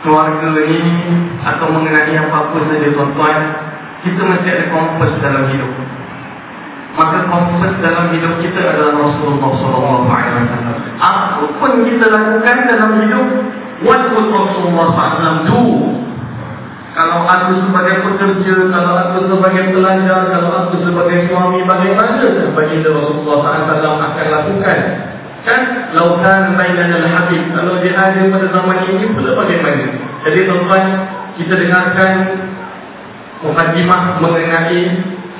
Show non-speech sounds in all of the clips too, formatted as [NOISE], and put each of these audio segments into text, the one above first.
keluarga ni atau mengenai apa-apa saja tuan-tuan, kita mesti ada kompas dalam hidup. Maka kompas dalam hidup kita adalah Rasulullah SAW. Apa pun kita lakukan dalam hidup, what would Rasulullah SAW do? Kalau aku sebagai pekerja, kalau aku sebagai pelajar, kalau aku sebagai suami, bagaimana bagi Rasulullah SAW akan lakukan? Kan? Laukan bainana al-habib. Kalau dia ada pada zaman ini, pula bagaimana? Jadi tuan-tuan, kita dengarkan mukadimah mengenai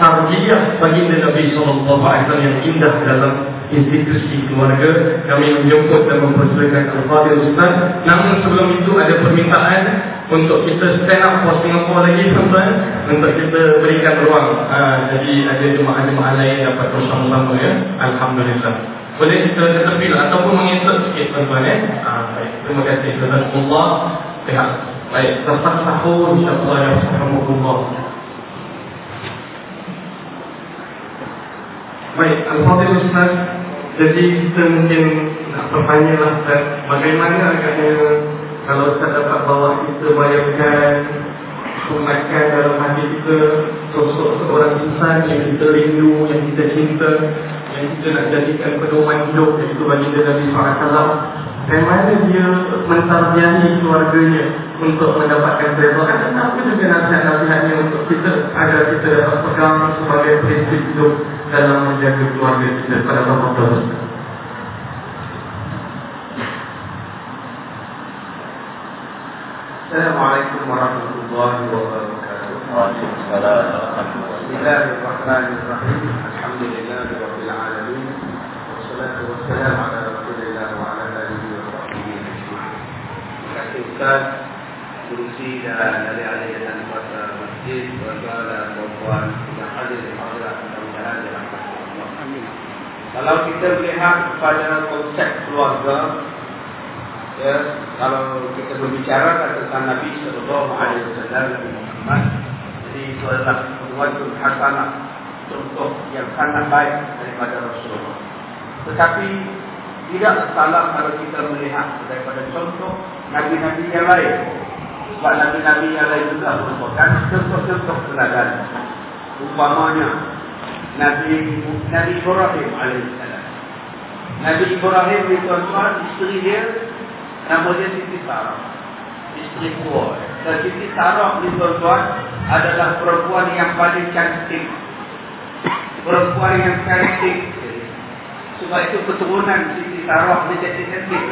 tarbiyah baginda Nabi SAW yang indah dalam institusi keluarga. Kami menjemput dan mempersilakan Al-Fadhil Ustaz. Namun sebelum itu ada permintaan untuk kita stand up for Singapore lagi tuan-tuan. Untuk kita berikan ruang. Ha, jadi ada jemaah-jemaah lain dapat bersama-sama ya. Alhamdulillah. Boleh kita terpilih ataupun menginsert sikit tuan-tuan ya. Ha, baik. Terima kasih. Jazakumullah. Pihak. Baik. Tersak sahur. InsyaAllah. Ya. Alhamdulillah. Baik. Alhamdulillah Ustaz. Jadi kita mungkin nak bertanya lah Ustaz. Bagaimana agaknya kalau Ustaz dapat bawa kita bayangkan Sunatkan dalam hati kita Sosok seorang insan yang kita rindu, yang kita cinta Yang kita nak jadikan pedoman hidup Iaitu baginda Nabi SAW. Bagaimana dia mentarbiahi keluarganya Untuk mendapatkan keredaan Dan apa juga nasihat-nasihatnya untuk kita Agar kita dapat pegang sebagai prinsip hidup Dalam menjaga keluarga kita pada Ramadan Assalamualaikum warahmatullahi wabarakatuh. Waalaikumsalam. Bismillahirrahmanirrahim. Alhamdulillahirabbil alamin. Wassalatu wassalamu ala Rasulillah wa ala alihi wa sahbihi ajma'in. Terima kasih Ustaz Kursi dan ahli dan kuasa masjid Tuan-tuan dan puan-puan Yang hadir di hadirat Mudah-mudahan dalam Allah Amin Kalau kita melihat kepada konsep keluarga ya, kalau kita berbicara tentang Nabi Sallallahu Alaihi Wasallam Nabi Muhammad, jadi itu adalah sebuah hasanah contoh yang sangat baik daripada Rasulullah. Tetapi tidak salah kalau kita melihat daripada contoh Nabi-Nabi yang lain. Sebab Nabi-Nabi yang lain juga merupakan contoh-contoh teladan. Umpamanya Nabi Nabi Ibrahim alaihissalam. Nabi Ibrahim itu tuan-tuan, isteri dia Nama dia Siti Sarah. Isteri tua Dan Siti Sarah ni tuan-tuan Adalah perempuan yang paling cantik. Perempuan yang cantik. Sebab itu keturunan Siti Sarah ni jadi cantik.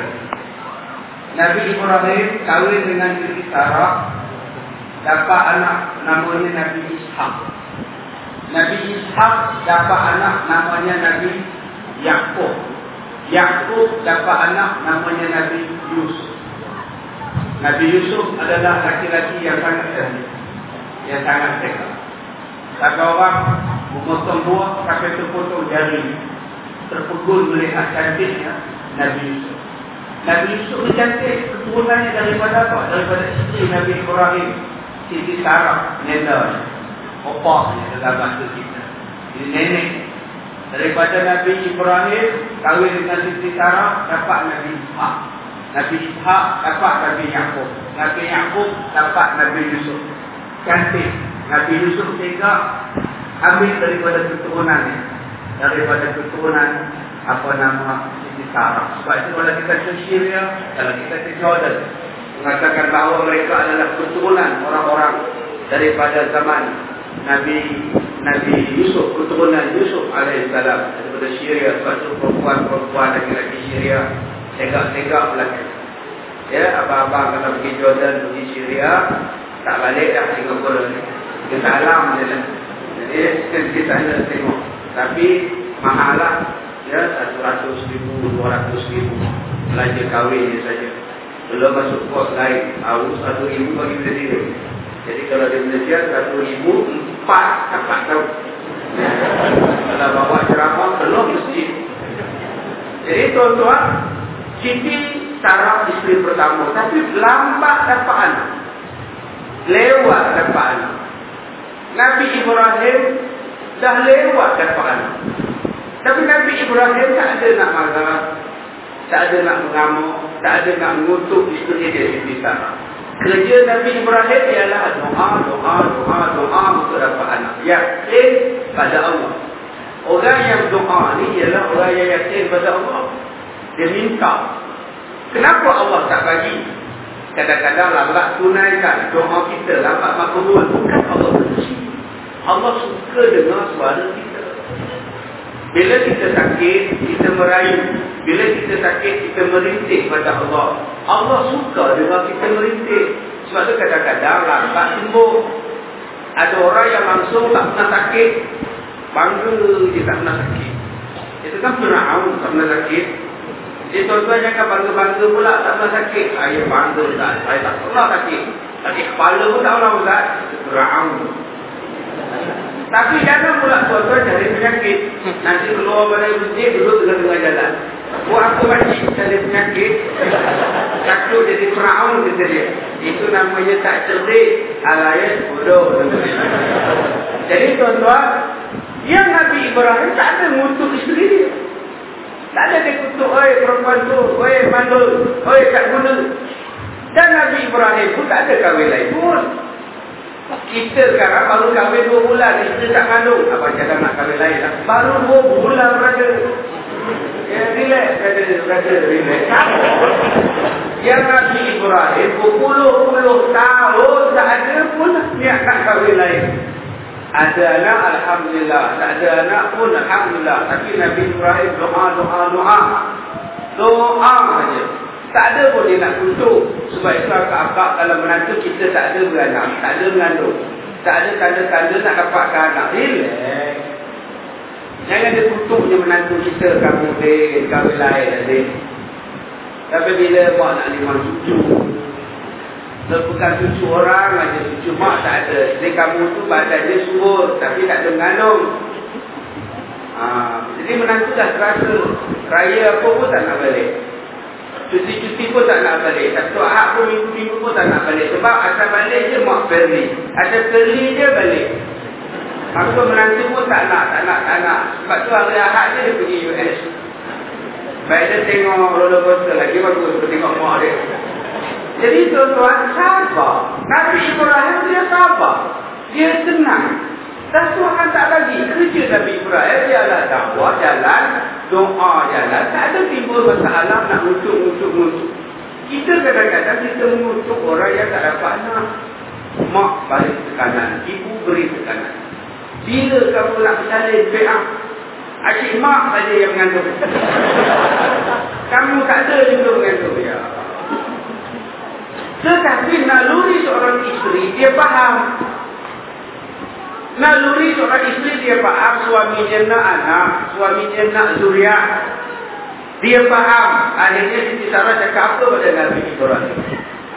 Nabi Ibrahim kahwin dengan Siti Sarah. Dapat anak namanya Nabi Ishaq Nabi Ishaq dapat anak namanya Nabi Yaakob Yakub dapat anak namanya Nabi Yusuf. Nabi Yusuf adalah laki-laki yang sangat cantik. Yang sangat tega. Kata orang memotong buah sampai terpotong jari. Terpukul melihat cantiknya Nabi Yusuf. Nabi Yusuf ni cantik keturunannya daripada apa? Daripada isteri Nabi Ibrahim. Siti Sarah, nenda. Opahnya dalam bahasa kita. Ini nenek Daripada Nabi Ibrahim kahwin dengan Siti Sarah dapat Nabi Ishaq. Nabi Ishaq dapat Nabi Yaakob. Nabi Yaakob dapat Nabi Yusuf. Cantik. Nabi Yusuf juga ambil daripada keturunannya. Daripada keturunan apa nama Siti Sarah. Sebab itu kalau kita ke Syria, kalau kita ke Jordan, mengatakan bahawa mereka adalah keturunan orang-orang daripada zaman Nabi Nabi Yusuf, keturunan Yusuf alaihissalam daripada Syria, satu perempuan-perempuan lagi-lagi Syria, tegak-tegak belakang. Ya, abang-abang kalau pergi Jordan, pergi Syria, tak balik dah Singapura ni. Kita alam je lah. Jadi, kita sana tengok. Tapi, mahal lah. Ya, satu ratus ribu, dua ratus ribu. Belanja kahwin je saja. Belum masuk kos lain. Tahu satu ribu bagi kita Jadi, kalau di Malaysia, satu ribu, empat dapat tahu. Kalau bawa ceramah belum mesti. Jadi tuan-tuan, Siti Sarah isteri pertama, tapi lambat dapat anak. Lewat dapat anak. Nabi Ibrahim dah lewat dapat anak. Tapi Nabi Ibrahim tak ada nak marah. Tak ada nak mengamuk. Tak ada nak mengutuk isteri dia Siti Sarah. Kerja Nabi Ibrahim ialah doa, doa, doa, doa dapat anak. Yakin pada Allah. Orang yang doa ni ialah orang yang yakin pada Allah. Dia minta. Kenapa Allah tak bagi? Kadang-kadang lambat tunaikan doa kita lambat makbul. Bukan Allah benci. Allah suka dengar suara kita. Bila kita sakit, kita merayu. Bila kita sakit, kita merintih pada Allah. Allah suka dengan kita merintih. Sebab tu kadang-kadang lambat sembuh. Ada orang yang langsung tak pernah sakit. Bangga dia tak pernah sakit. Itu kan Fir'aun tak pernah sakit. Jadi tuan-tuan jangan bangga-bangga pula tak pernah sakit. Saya bangga tak. Saya tak pernah sakit. Sakit kepala pun tak pernah Ustaz. Fir'aun. Tapi jangan pula tuan-tuan cari penyakit. Nanti keluar pada masjid duduk tengah-tengah jalan. Buat apa makcik cari penyakit? Takut jadi Fir'aun kata dia. Itu namanya tak cerdik. Alayat bodoh. Jadi tuan-tuan, yang Nabi Ibrahim tak ada ngutuk isteri dia. Tak ada dia kutuk, oi perempuan tu, oi mandul, oi tak guna. Dan Nabi Ibrahim pun tak ada kahwin lain pun. Kita sekarang baru kahwin dua bulan, isteri tak mengandung. Apa jangan nak kahwin lain lah. Baru dua bulan berada. Ya. Yang Nabi Ibrahim berpuluh-puluh tahun tak ada pun niat nak kahwin lain. Ada anak, Alhamdulillah. Tak ada anak pun, Alhamdulillah. Tapi Nabi Ibrahim doa, doa, doa. Doa saja. Tak ada pun dia nak kutuk. Sebab itu akak-akak dalam menantu kita tak ada beranak. Tak ada mengandung. Tak ada tanda-tanda nak dapatkan anak. Relax. Jangan dia kutuk dia menantu kita. Kamu dia, kamu lain. Adik. Tapi bila mak nak lima cucu. Bukan cucu orang aja cucu mak tak ada. Jadi kamu tu badan dia subur. Tapi tak ada mengandung. Ha, jadi menantu dah terasa. Raya apa pun tak nak balik. Cuti-cuti pun tak nak balik. Satu ahad pun minggu-minggu pun tak nak balik. Sebab asal balik je mak Perli. Asal Perli je balik. Maka menantu pun tak nak, tak nak, tak nak. Sebab tu hari ahad je dia pergi US. Baik dia tengok roller coaster lagi bagus seperti tengok mak dia. Jadi tuan-tuan sabar. Nabi Ibrahim dia sabar. Dia tenang. Dan Tuhan tak bagi kerja Nabi Ibrahim ialah dakwah jalan, doa jalan. Tak ada timbul masalah nak ngutuk-ngutuk-ngutuk. Kita kadang-kadang kita mengutuk orang yang tak dapat anak. Mak balik tekanan, ibu beri tekanan. Bila kamu nak bersalin, beak. Asyik mak saja yang mengandung. kamu tak ada juga mengandung. Ya. Tetapi naluri seorang isteri, dia faham Naluri seorang isteri dia faham suami dia nak anak, suami dia nak zuriat. Dia faham. Akhirnya Siti Sarah cakap apa pada Nabi Ibrahim?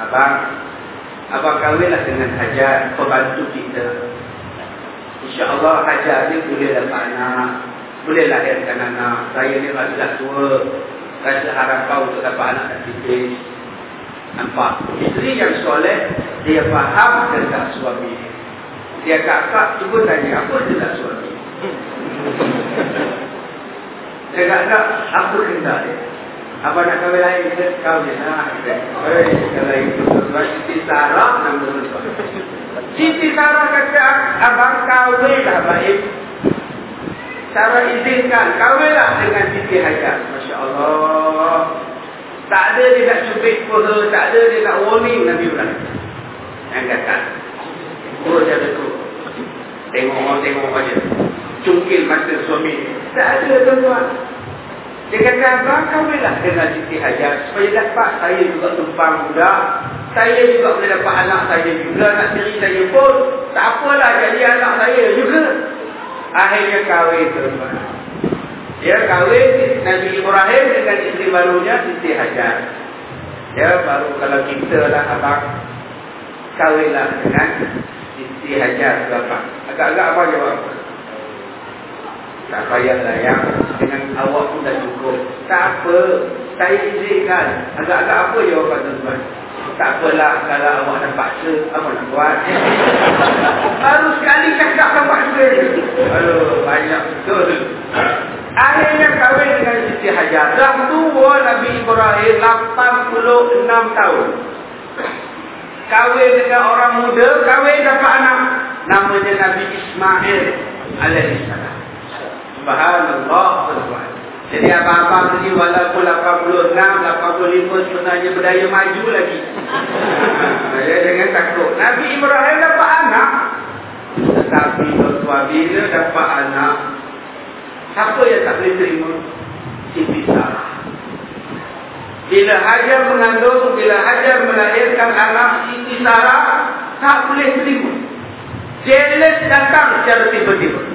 Abang, abang kahwinlah dengan hajat pembantu kita. InsyaAllah hajat ni boleh dapat anak. Boleh lahirkan anak. Saya ni rasa dah tua. Rasa harap kau untuk dapat anak dan titik. Nampak? Isteri yang soleh, dia faham tentang suami dia. Kakak cuba tanya apa tak suami. Dia kakak apa kena dia. Apa nak kahwin lain kita kahwin lah. Eh, kalau itu sebab Siti Sarah nama tuan. Siti Sarah kata abang kahwin lah baik. Sarah izinkan kahwinlah dengan Siti Hajar. Masya Allah. Tak ada dia nak cubit pun, tak ada dia nak warning Nabi Ibrahim. Yang kata, Urus dia tu. Tengok orang tengok aja. Cungkil mata suami. Tak ada tuan-tuan. Dia kata, abang kahwinlah dengan Siti Hajar. Supaya dapat saya juga tumpang budak. Saya juga boleh dapat anak saya juga. Nak cari saya pun. Tak apalah jadi anak saya juga. Akhirnya kahwin tuan-tuan. Dia kahwin Nabi Ibrahim dengan isteri barunya Siti Hajar. Ya baru kalau kita lah abang kahwinlah dengan dihajar berapa? Agak-agak apa jawab? Tak payahlah yang dengan awak pun dah cukup. Tak apa. Saya izinkan. Agak-agak apa jawapan tuan-tuan? Tak apalah kalau awak nak paksa. Apa nak buat? [LAUGHS] Baru sekali cakap kan paksa. Aduh, banyak betul. Akhirnya kahwin dengan Siti Hajar. Dah tua Nabi Ibrahim 86 tahun. kahwin dengan orang muda, kahwin dapat anak. Namanya Nabi Ismail alaihissalam. Subhanallah, tuan Jadi abang-abang tadi walaupun 86, 85 sebenarnya berdaya maju lagi. [LAUGHS] Saya jangan takut. Nabi Ibrahim dapat anak. Tetapi tuan bila dapat anak, siapa yang tak boleh terima? Siti Sarah. Bila Hajar mengandung, bila Hajar melahirkan anak Siti Sarah, tak boleh terima. Jealous datang secara tiba-tiba.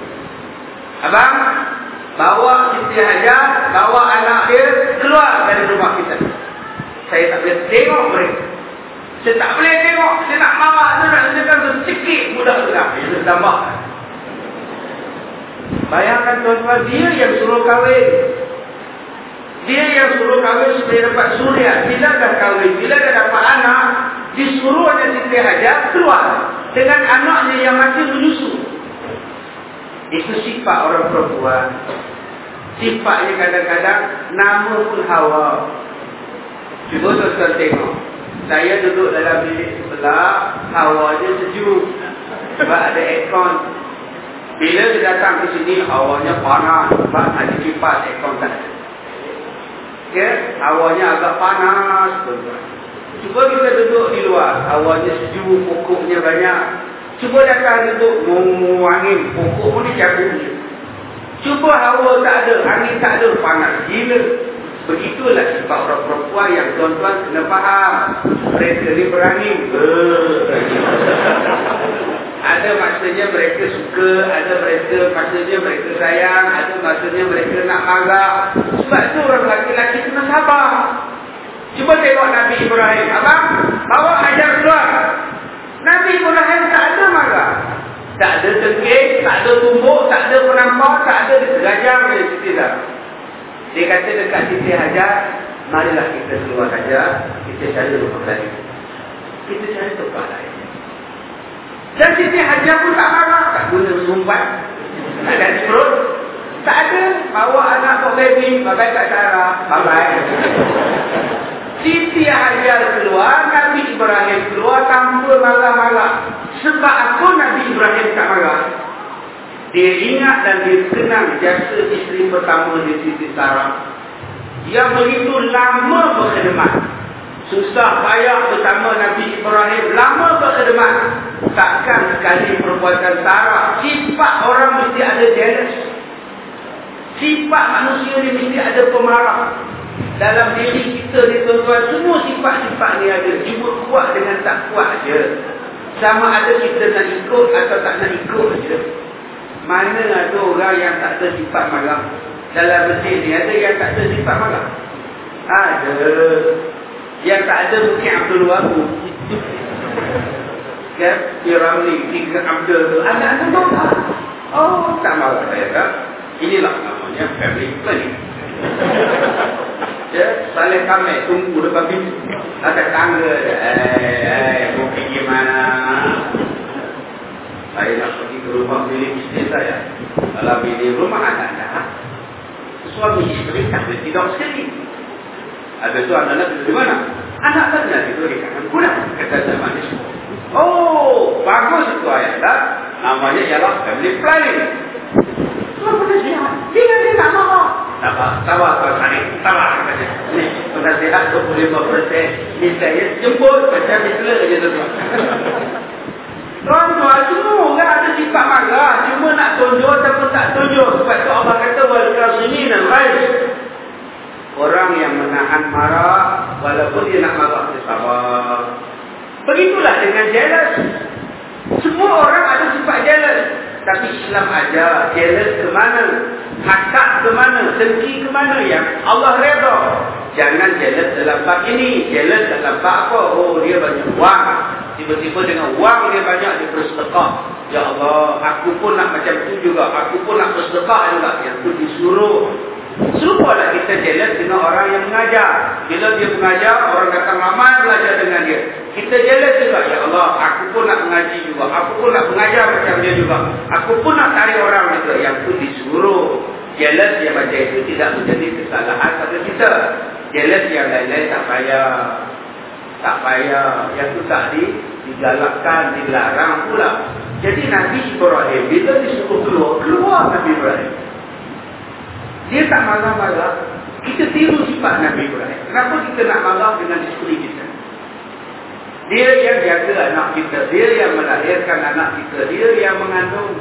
Abang, bawa Siti Hajar, bawa anak dia keluar dari rumah kita. Saya tak boleh tengok mereka. Saya tak boleh tengok. Saya nak bawa tu nak sedekah tu sikit budak-budak. Itu tambah. Bayangkan tuan-tuan, dia yang suruh kahwin. Dia yang suruh kahwin supaya dapat suria. Bila dah kahwin, bila dah dapat anak, disuruhnya Siti Hajar keluar. Dengan anaknya yang masih menyusu. Itu sifat orang perempuan. Sifatnya kadang-kadang, nama pun hawa. Cuba tuan-tuan tengok. Saya duduk dalam bilik sebelah, hawanya sejuk. Sebab ada aircon. Bila dia datang ke sini, hawanya panas. Sebab ada kipas aircon tak ada. Ya, hawanya agak panas. Cuba kita duduk di luar, hawanya sejuk, pokoknya banyak. Cuba datang duduk, mu angin, pokok pun ni cabut. Cuba hawa tak ada, angin tak ada, panas gila. Begitulah sifat orang perempuan yang tuan-tuan kena faham. Mereka ni berani. ada masanya mereka suka, ada mereka masanya mereka sayang, ada masanya mereka nak marah. Sebab tu orang lelaki-lelaki kena sabar. Cuba tengok Nabi Ibrahim. Abang, bawa ajar keluar. Nabi Ibrahim tak ada marah. Tak ada tengking, tak ada tumbuk, tak ada penampar, tak ada oleh Siti Zara. Dia kata dekat Siti Hajar, marilah kita keluar saja, kita cari rumah lain. Kita cari tempat lain. Dan Siti Hajar pun tak marah, tak guna sumbat. Tak ada perut. Tak ada. Bawa anak tok baby, bagai kat Sarah. Bye-bye. Siti Hajar keluar, Nabi Ibrahim keluar tanpa marah-marah. Sebab aku Nabi Ibrahim tak marah. Dia ingat dan dia kenang jasa isteri pertama di Siti Sarah. Dia begitu lama berkhidmat. Susah payah bersama Nabi Ibrahim. Lama berkhidmat. Takkan sekali perbuatan Sarah. Sifat orang mesti ada jealous. Sifat manusia ni mesti ada pemarah. Dalam diri kita ni tuan-tuan, semua sifat-sifat ni ada. Cuma kuat dengan tak kuat je. Sama ada kita nak ikut atau tak nak ikut je. Mana ada orang yang tak ada sifat marah? Dalam masjid ni ada yang tak ada sifat marah? Ada. Yang tak ada mungkin Abdul Wahab. [LAUGHS] Kan? Iramli, tiga Abdul tu. Ada-ada marah. Oh, tak marah saya tak? Inilah namanya family planning. Ya, saling kami tunggu depan pintu. Ada tangga. Eh, eh, mau pergi mana? Saya nak pergi ke rumah milik isteri saya. Kalau milik rumah anak-anak, suami isteri tak boleh tidur sekali. Habis itu anak-anak tidur di mana? Anak saya tidur di kanan kurang. Kata saya manis. Oh, bagus itu ayat. Namanya ialah family planning. Kenapa dia sihat? Dia dia tak marah. Sabar, sabar Tuan Sani. Sabar. Ini, Tuan Sihat 25%. Ni saya jemput macam Hitler je tuan. Tuan-tuan, semua orang ada sifat marah. Cuma nak tunjuk ataupun tak tunjuk. Sebab tu Allah kata, Walikal sini dan lain. Orang yang menahan marah, walaupun dia nak marah, dia sabar. Begitulah dengan jealous. Semua orang ada sifat jealous. Tapi Islam ajar jealous ke mana? Hakak ke mana? Dengki ke mana yang Allah redha? Jangan jealous dalam bab ini. Jealous dalam bab apa? Oh, dia banyak wang. Tiba-tiba dengan wang dia banyak, dia bersedekah. Ya Allah, aku pun nak macam tu juga. Aku pun nak bersedekah juga. Yang tu disuruh. Serupalah kita jealous dengan orang yang mengajar. Bila dia mengajar, orang datang ramai belajar dengan dia. Kita jealous juga. Ya Allah, aku pun nak mengaji juga. Aku pun nak mengajar macam dia juga. Aku pun nak cari orang juga. Yang tu disuruh. Jealous yang macam itu tidak menjadi kesalahan pada kita. Jealous yang lain-lain tak payah. tak payah. Yang tu tak di, digalakkan, dilarang pula. Jadi Nabi Ibrahim, bila disuruh keluar, keluar Nabi Ibrahim. Dia tak marah-marah. Kita tiru sifat Nabi Ibrahim. Kenapa kita nak marah dengan isteri kita? Dia yang jaga anak kita. Dia yang melahirkan anak kita. Dia yang mengandung.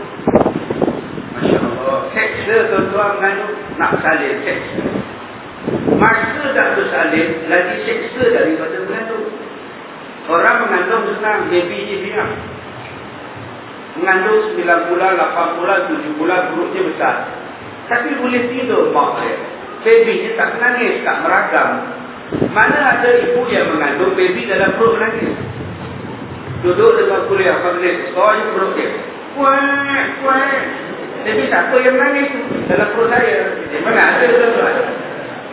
Masya Allah. Seksa tuan-tuan mengandung. Nak salin seksa. Masa dah bersalin, lagi seksa daripada mengandung. Orang mengandung senang, baby je biar. Mengandung 9 bulan, 8 bulan, 7 bulan, perutnya besar. Tapi boleh tidur mak dia. Baby dia tak menangis, tak meragam. Mana ada ibu yang mengandung baby dalam perut menangis? Duduk dengan kuliah maghrib, soal perut dia. Kuat, kuat. Tapi siapa yang menangis dalam perut saya? Mana ada tuan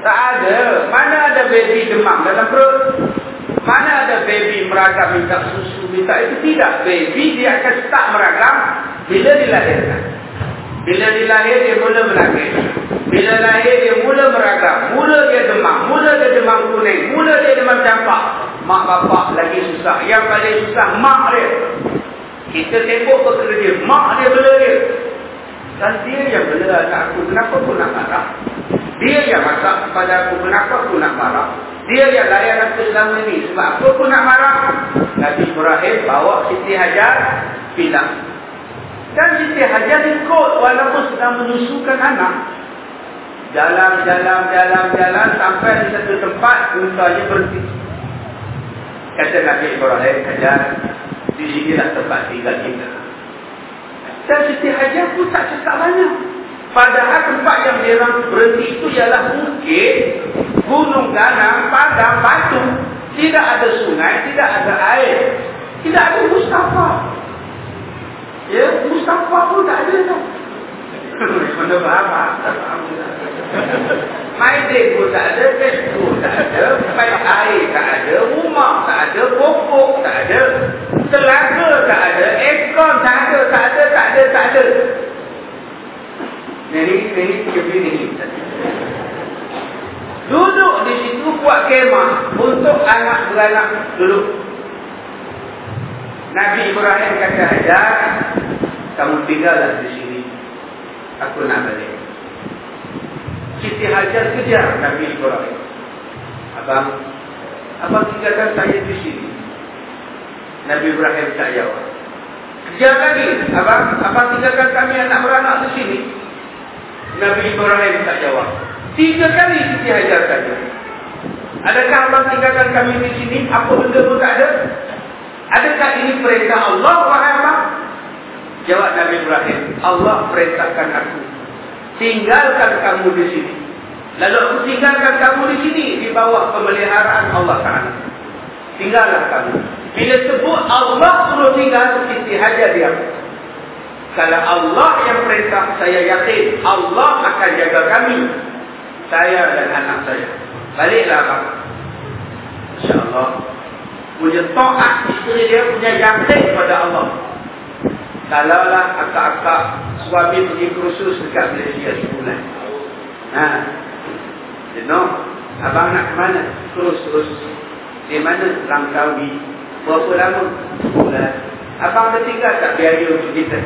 Tak ada. Mana ada baby demam dalam perut? Mana ada baby meragam minta susu, minta itu tidak. Baby dia akan start meragam bila dilahirkan. Bila dilahir dia mula menangis. Bila lahir dia mula meragam. Mula dia demam. Mula dia demam kuning. Mula dia demam campak. Mak bapak lagi susah. Yang paling susah mak dia. Kita tembok ke dia. Mak dia bela dia. Dan dia yang bela anak aku. Kenapa aku nak marah? Dia yang masak kepada aku. Kenapa aku nak marah? Dia yang layan aku selama ini. Sebab aku nak marah? Nabi Ibrahim bawa Siti Hajar pindah. Dan Siti Hajar ikut walaupun sedang menyusukan anak. Jalan, jalan, jalan, jalan sampai di satu tempat untanya berhenti. Kata Nabi Ibrahim Hajar, di sinilah tempat tinggal kita. Dan Siti Hajar pun tak cakap banyak. Padahal tempat yang dia berhenti itu ialah bukit, gunung ganang, padang, batu. Tidak ada sungai, tidak ada air. Tidak ada Mustafa. Ya, Mustafa pun tak ada tau. Mana berapa? Maiden pun tak ada, Facebook tak ada, paip air tak ada, rumah tak ada, pokok tak ada, telaga tak ada, aircon tak ada, tak ada, tak ada, tak ada. Ini, ini, ini, ini. Duduk di situ buat kemah untuk anak beranak duduk. Nabi Ibrahim kata Hajar, kamu tinggallah di sini. Aku nak balik. Siti Hajar kejar Nabi Ibrahim. Abang, abang tinggalkan saya di sini. Nabi Ibrahim tak jawab. Kejar lagi. Abang, abang tinggalkan kami anak beranak di sini. Nabi Ibrahim tak jawab. Tiga kali Siti Hajar saja. Adakah abang tinggalkan kami di sini? Apa benda pun tak ada? Adakah ini perintah Allah, wahai abang? Jawab Nabi Ibrahim. Allah perintahkan aku. Tinggalkan kamu di sini. Lalu aku tinggalkan kamu di sini. Di bawah pemeliharaan Allah Ta'ala. Tinggallah kamu. Bila sebut Allah suruh tinggal, Siti Hajar dia. Kalau Allah yang perintah, saya yakin Allah akan jaga kami. Saya dan anak saya. Baliklah abang. InsyaAllah. Punya ta'at isteri dia punya yakin kepada Allah. Kalaulah akak-akak suami pergi kursus dekat Malaysia sebulan. Ha. You know, abang nak ke mana? Terus-terus. Di mana? Langkawi. Berapa lama? Sebulan. Abang dah tinggal tak biaya untuk kita?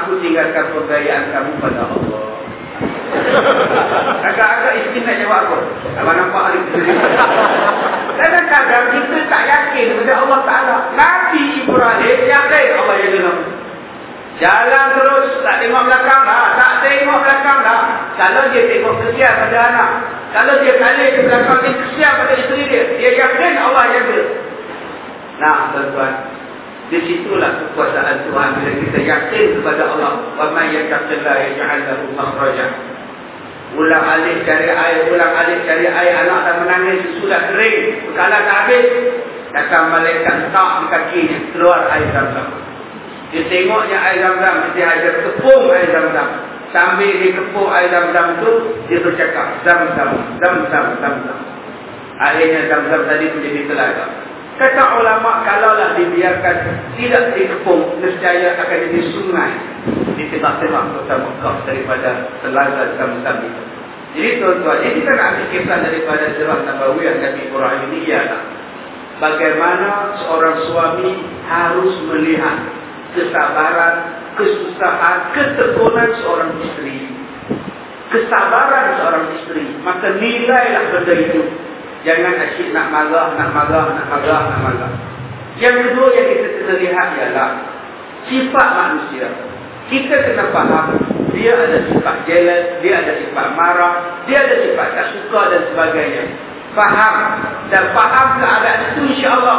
Aku tinggalkan pembayaran kamu pada Allah. [LAUGHS] Agak-agak isteri nak jawab apa? Abang nampak hari. Kadang-kadang kita tak yakin kepada Allah Ta'ala. Nabi Ibrahim yakin Allah yang dengar. Jalan terus, tak tengok belakang dah. Tak tengok belakang dah. Kalau dia tengok kesian pada anak. Kalau dia kali ke belakang, dia kesian pada isteri dia. Dia yakin Allah jaga. Nah, tuan-tuan. Di situlah kekuasaan Tuhan bila kita yakin kepada Allah. Wa man yattaqillah yaj'al lahu makhraja. Ulang alik cari air, ulang alik cari air, anak dah menangis, sudah kering, bekalan dah habis. Datang malaikat tak di kakinya, keluar air zam-zam. Dia tengoknya air zam-zam, dia ada tepung air zam-zam. Sambil dia kepung air zam-zam tu, dia bercakap, zam-zam, zam-zam, zam-zam. Akhirnya zam-zam tadi menjadi telaga. Kata ulama kalaulah dibiarkan tidak dikepung nescaya akan jadi sungai di tengah-tengah kota Mekah daripada telaga zam-zam itu. Jadi tuan-tuan, jadi kita nak kisah daripada surah Nabawiyah Nabi Ibrahim ini ialah bagaimana seorang suami harus melihat kesabaran, kesusahan, ketekunan seorang isteri. Kesabaran seorang isteri. Maka nilailah benda itu. Jangan asyik nak marah, nak marah, nak marah, nak marah. Yang kedua yang kita kena lihat ialah sifat manusia. Kita kena faham dia ada sifat jealous, dia ada sifat marah, dia ada sifat tak suka dan sebagainya. Faham dan faham keadaan itu insya-Allah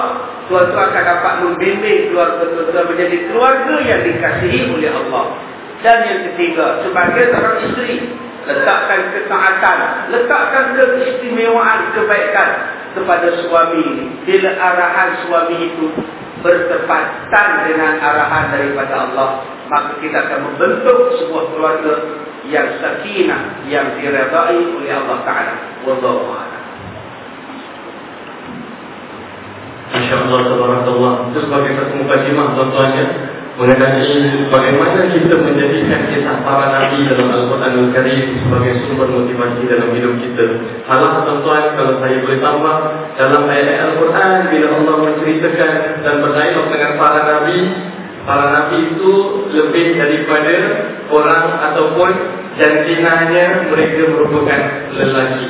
tuan-tuan akan dapat membimbing keluarga-keluarga menjadi keluarga yang dikasihi oleh Allah. Dan yang ketiga, sebagai seorang isteri, letakkan ketaatan, letakkan keistimewaan kebaikan kepada suami. Bila arahan suami itu bertepatan dengan arahan daripada Allah, maka kita akan membentuk sebuah keluarga yang sakinah, yang diredai oleh Allah Taala. Wallahu. InsyaAllah Subhanallah Itu sebagai satu mukadimah tuan-tuan ya Mengenai bagaimana kita menjadikan kisah para Nabi dalam Al-Quran Al-Karim Sebagai sumber motivasi dalam hidup kita? Salah tuan-tuan kalau saya boleh tambah Dalam ayat-ayat Al-Quran Bila Allah menceritakan dan berdialog dengan para Nabi Para Nabi itu lebih daripada orang ataupun jantinanya mereka merupakan lelaki.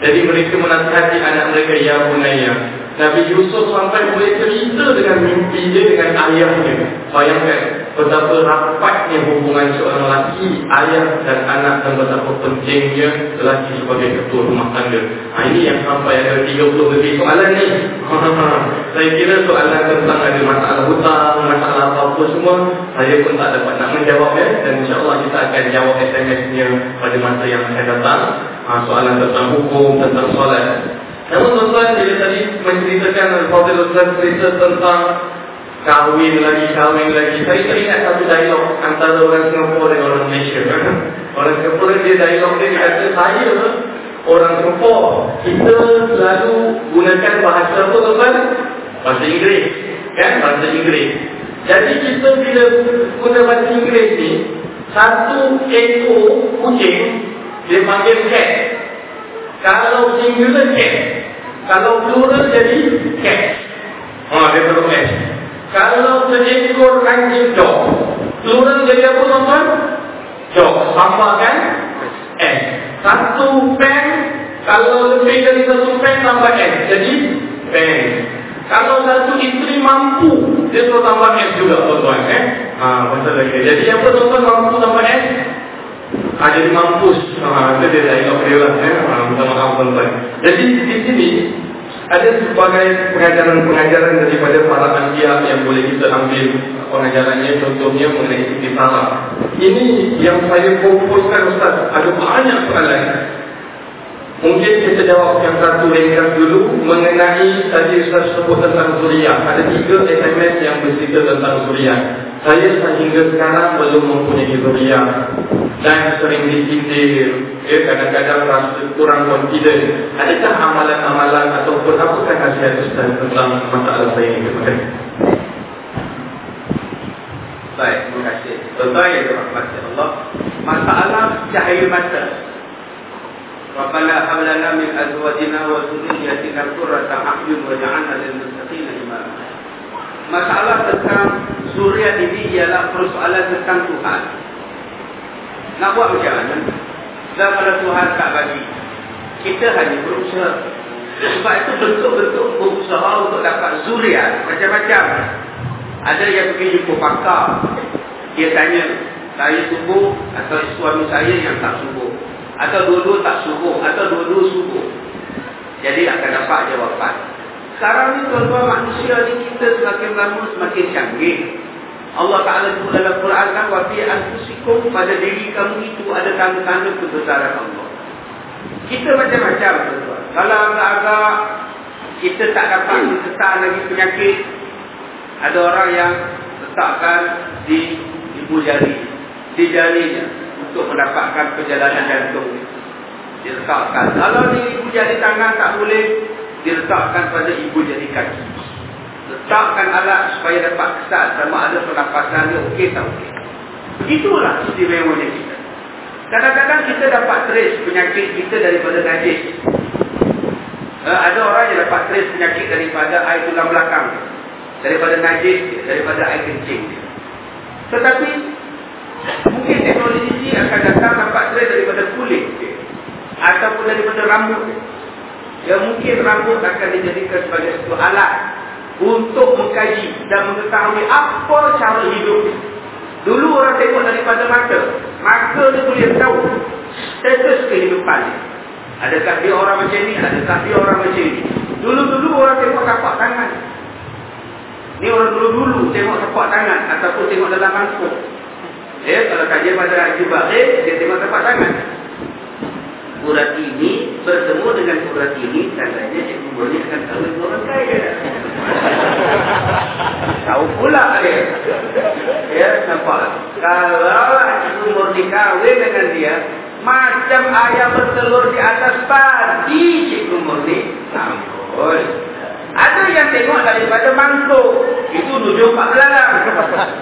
Jadi mereka menasihati anak mereka Ya Bunaya Nabi Yusuf sampai boleh cerita dengan mimpi dia dengan ayahnya. Bayangkan betapa rapatnya hubungan seorang lelaki, ayah dan anak dan betapa pentingnya lelaki sebagai ketua rumah tangga. Ha, ini yang sampai ada 30 lebih soalan ni. [LAUGHS] saya kira soalan tentang ada masalah hutang, masalah apa-apa semua, saya pun tak dapat nak menjawabnya dan insyaAllah kita akan jawab SMS-nya pada masa yang akan datang. Ha, soalan tentang hukum, tentang solat. Namun tuan-tuan bila tadi menceritakan Al-Fadil Ustaz cerita tentang kahwin lagi, kahwin lagi. Saya teringat satu dialog antara orang Singapura dengan orang Malaysia. [LAUGHS] Orang Singapura dia dialog dia kata saya orang Singapura kita selalu gunakan bahasa apa tuan-tuan? Bahasa Inggeris. Kan? Bahasa Inggeris. Jadi kita bila guna bahasa Inggeris ni satu ekor kucing dia panggil cat. Kalau singular cat kalau plural jadi cat. Ha, dia perlu S. Kalau seekor anjing dog. Plural jadi apa tuan-tuan? Dog. Kan? S. Satu pen. Kalau lebih dari satu pen tambah S. Jadi pen. Kalau satu isteri mampu. Dia perlu tambah S juga tuan-tuan. Eh? Ha, pasal lagi. Jadi apa tuan-tuan mampu tambah S? Ha, jadi mampus. Ha, itu dia dialog dia lah. Eh? Ha, minta maaf tuan-tuan. Jadi di sini ada sebagai pengajaran-pengajaran daripada para anbiya yang boleh kita ambil pengajarannya contohnya mengenai istiqamah. Ini yang saya fokuskan Ustaz. Ada banyak soalan. Mungkin kita jawab yang satu ringkas dulu mengenai tadi Ustaz sebut tentang Suriah. Ada tiga SMS yang bercerita tentang Suriah. Saya sehingga sekarang belum mempunyai Suriah dan sering disindir. Ya, kadang-kadang rasa kurang confident. Adakah amalan-amalan ataupun apakah nasihat Ustaz tentang masalah saya ini? Terima kasih. Baik, terima kasih. Tuan-tuan yang Allah, masalah cahaya mata Rabbana hablana min azwajina wa dhurriyyatina qurrata a'yun waj'alna lil muttaqina imama. Masalah tentang surya ini ialah persoalan tentang Tuhan. Nak buat macam mana? Dan pada Tuhan tak bagi. Kita hanya berusaha. Sebab itu bentuk-bentuk berusaha untuk dapat zuriat macam-macam. Ada yang pergi jumpa pakar. Dia tanya, saya subuh atau suami saya yang tak subuh atau dua-dua tak subuh atau dua-dua subuh. Jadi akan dapat jawapan. Sekarang ni tuan-tuan manusia ni kita semakin lama semakin canggih. Allah Ta'ala sebut dalam Quran kan Wafi anfusikum pada diri kamu itu ada tanda-tanda kebesaran Allah. Kita macam-macam tuan-tuan. Kalau agak-agak kita tak dapat disesak lagi penyakit. Ada orang yang letakkan di ibu jari. Di jarinya untuk mendapatkan perjalanan jantung diletakkan kalau di ibu jari tangan tak boleh diletakkan pada ibu jari kaki letakkan alat supaya dapat kesat sama ada pernafasan dia okey tak okey itulah istimewanya kita kadang-kadang kita dapat trace penyakit kita daripada najis Uh, ada orang yang dapat trace penyakit daripada air tulang belakang. Daripada najis daripada air kencing. Tetapi mungkin teknologi ini akan datang dapat trace daripada kulit. Ataupun daripada rambut. Ya mungkin rambut akan dijadikan sebagai satu alat untuk mengkaji dan mengetahui apa cara hidup dia. Dulu orang tengok daripada mata. Mata dia boleh tahu status kehidupan dia. Adakah dia orang macam ni? Adakah dia orang macam ni? Dulu-dulu orang tengok tapak tangan. Ni orang dulu-dulu tengok tapak tangan ataupun tengok dalam mangkuk. Eh, kalau kajian pada Haji Bakhir, dia tengok tapak tangan. Urat ini bertemu dengan urat ini, tandanya boleh akan tahu itu orang kaya. Tahu pula dia. Ya, nampak. Kalau cikgu murni kahwin dengan dia, macam ayam bertelur di atas padi cikgu murni. Ampun. Ada yang tengok daripada mangkuk. Itu nujung pak belalang.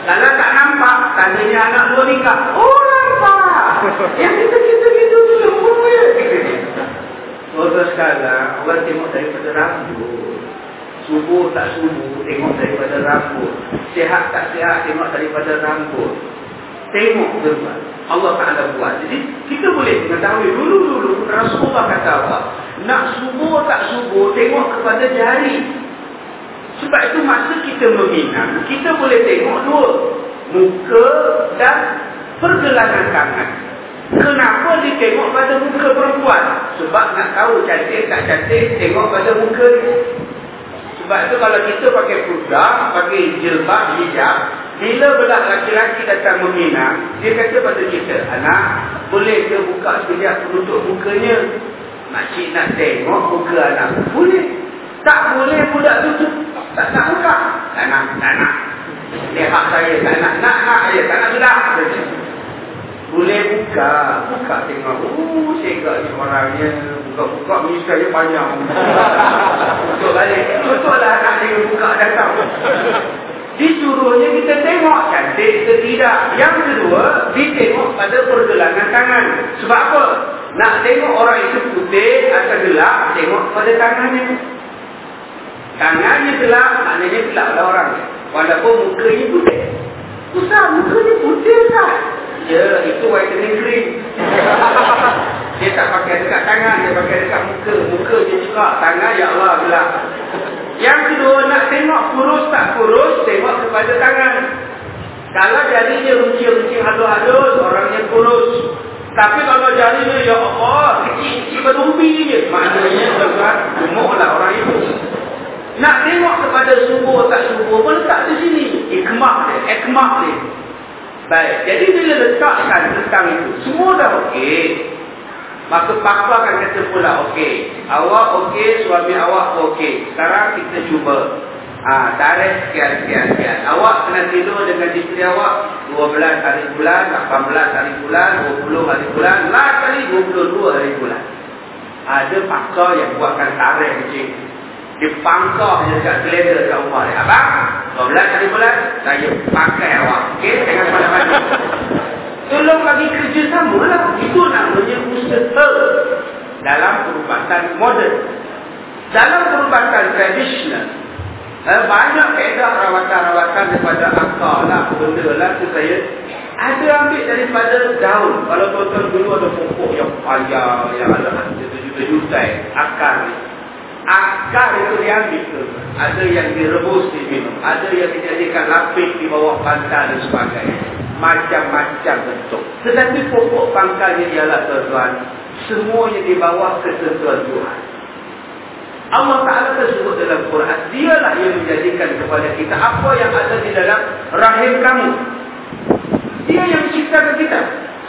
Kalau tak nampak, tandanya anak dua nikah. Oh, nampak. Yang kita-kita gitu semua ya. Orang sekarang, orang tengok daripada rambut. Subuh tak subuh, tengok daripada rambut. Sehat tak sehat, tengok daripada rambut. Tengok tuan Allah Ta'ala buat. Jadi, kita boleh mengetahui dulu-dulu Rasulullah kata apa? Nak subuh tak subuh, tengok kepada jari. Sebab itu masa kita meminang, kita boleh tengok dua. Muka dan pergelangan tangan. Kenapa dia tengok pada muka perempuan? Sebab nak tahu cantik tak cantik, tengok pada muka dia. Sebab itu kalau kita pakai pudar, pakai jilbab, hijab, bila belah laki-laki datang meminang, dia kata pada kita, anak, boleh ke buka sekejap penutup mukanya? Makcik nak tengok muka anak. Boleh. Tak boleh budak tu tak nak buka. Tak nak, tak nak. Dia hak saya, tak nak, nak, nak saya, tak nak sudah. Boleh buka. Buka tengok. Oh, segak ni orangnya. Buka-buka ni panjang. Betul balik. Betul lah nak tengok buka datang. Disuruhnya kita tengok cantik ke tidak. Yang kedua, ditengok pada pergelangan tangan. Sebab apa? Nak tengok orang itu putih atau gelap, tengok pada tangannya. Tangannya gelap, maknanya gelap lah orang. Walaupun mukanya putih. Ustaz, mukanya putih tak? Ya, itu whitening cream. [LAUGHS] dia tak pakai dekat tangan, dia pakai dekat muka. Muka dia juga, tangan ya Allah gelap. Yang kedua, nak tengok kurus tak kurus, tengok kepada tangan. Kalau jadinya runcing-runcing halus-halus, orangnya kurus. Tapi kalau jadinya, ya Allah, kecil-kecil berumbi je. Maknanya, tuan gemuk lah orang itu. Nak tengok kepada subuh tak subuh, pun letak di sini. Ikmah dia, ikmah dia. Baik, jadi bila letakkan tentang itu, semua dah okey. Maka pakar akan kata pula, okey. Awak okey, suami awak okey. Sekarang kita cuba. Ah, ha, tarikh sekian, sekian, sekian. Awak kena tidur dengan isteri awak 12 hari bulan, 18 hari bulan, 20 hari bulan, last kali 22 hari bulan. Ada pakar yang buatkan tarikh macam Dipangkah je dekat kalender dekat rumah dia. Abang, 12 hari bulan, saya pakai awak. Okey, jangan pada-pada. Tolong bagi kerja sama lah. Itu namanya usaha dalam perubatan moden. Dalam perubatan tradisional, eh, banyak keadaan rawatan-rawatan daripada akar lah, benda lah tu saya. Ada ambil daripada daun. Kalau tuan-tuan dulu ada pokok yang panjang, yang ada juta-juta akar ni. Akar itu diambil tu. Ada yang direbus diminum. Ada yang dijadikan lapis di bawah pantai dan sebagainya macam-macam bentuk. Tetapi pokok pangkalnya ialah tuan-tuan, semuanya di bawah ketentuan Tuhan. Allah Ta'ala tersebut dalam Quran, dialah yang menjadikan kepada kita apa yang ada di dalam rahim kamu. Dia yang menciptakan kita.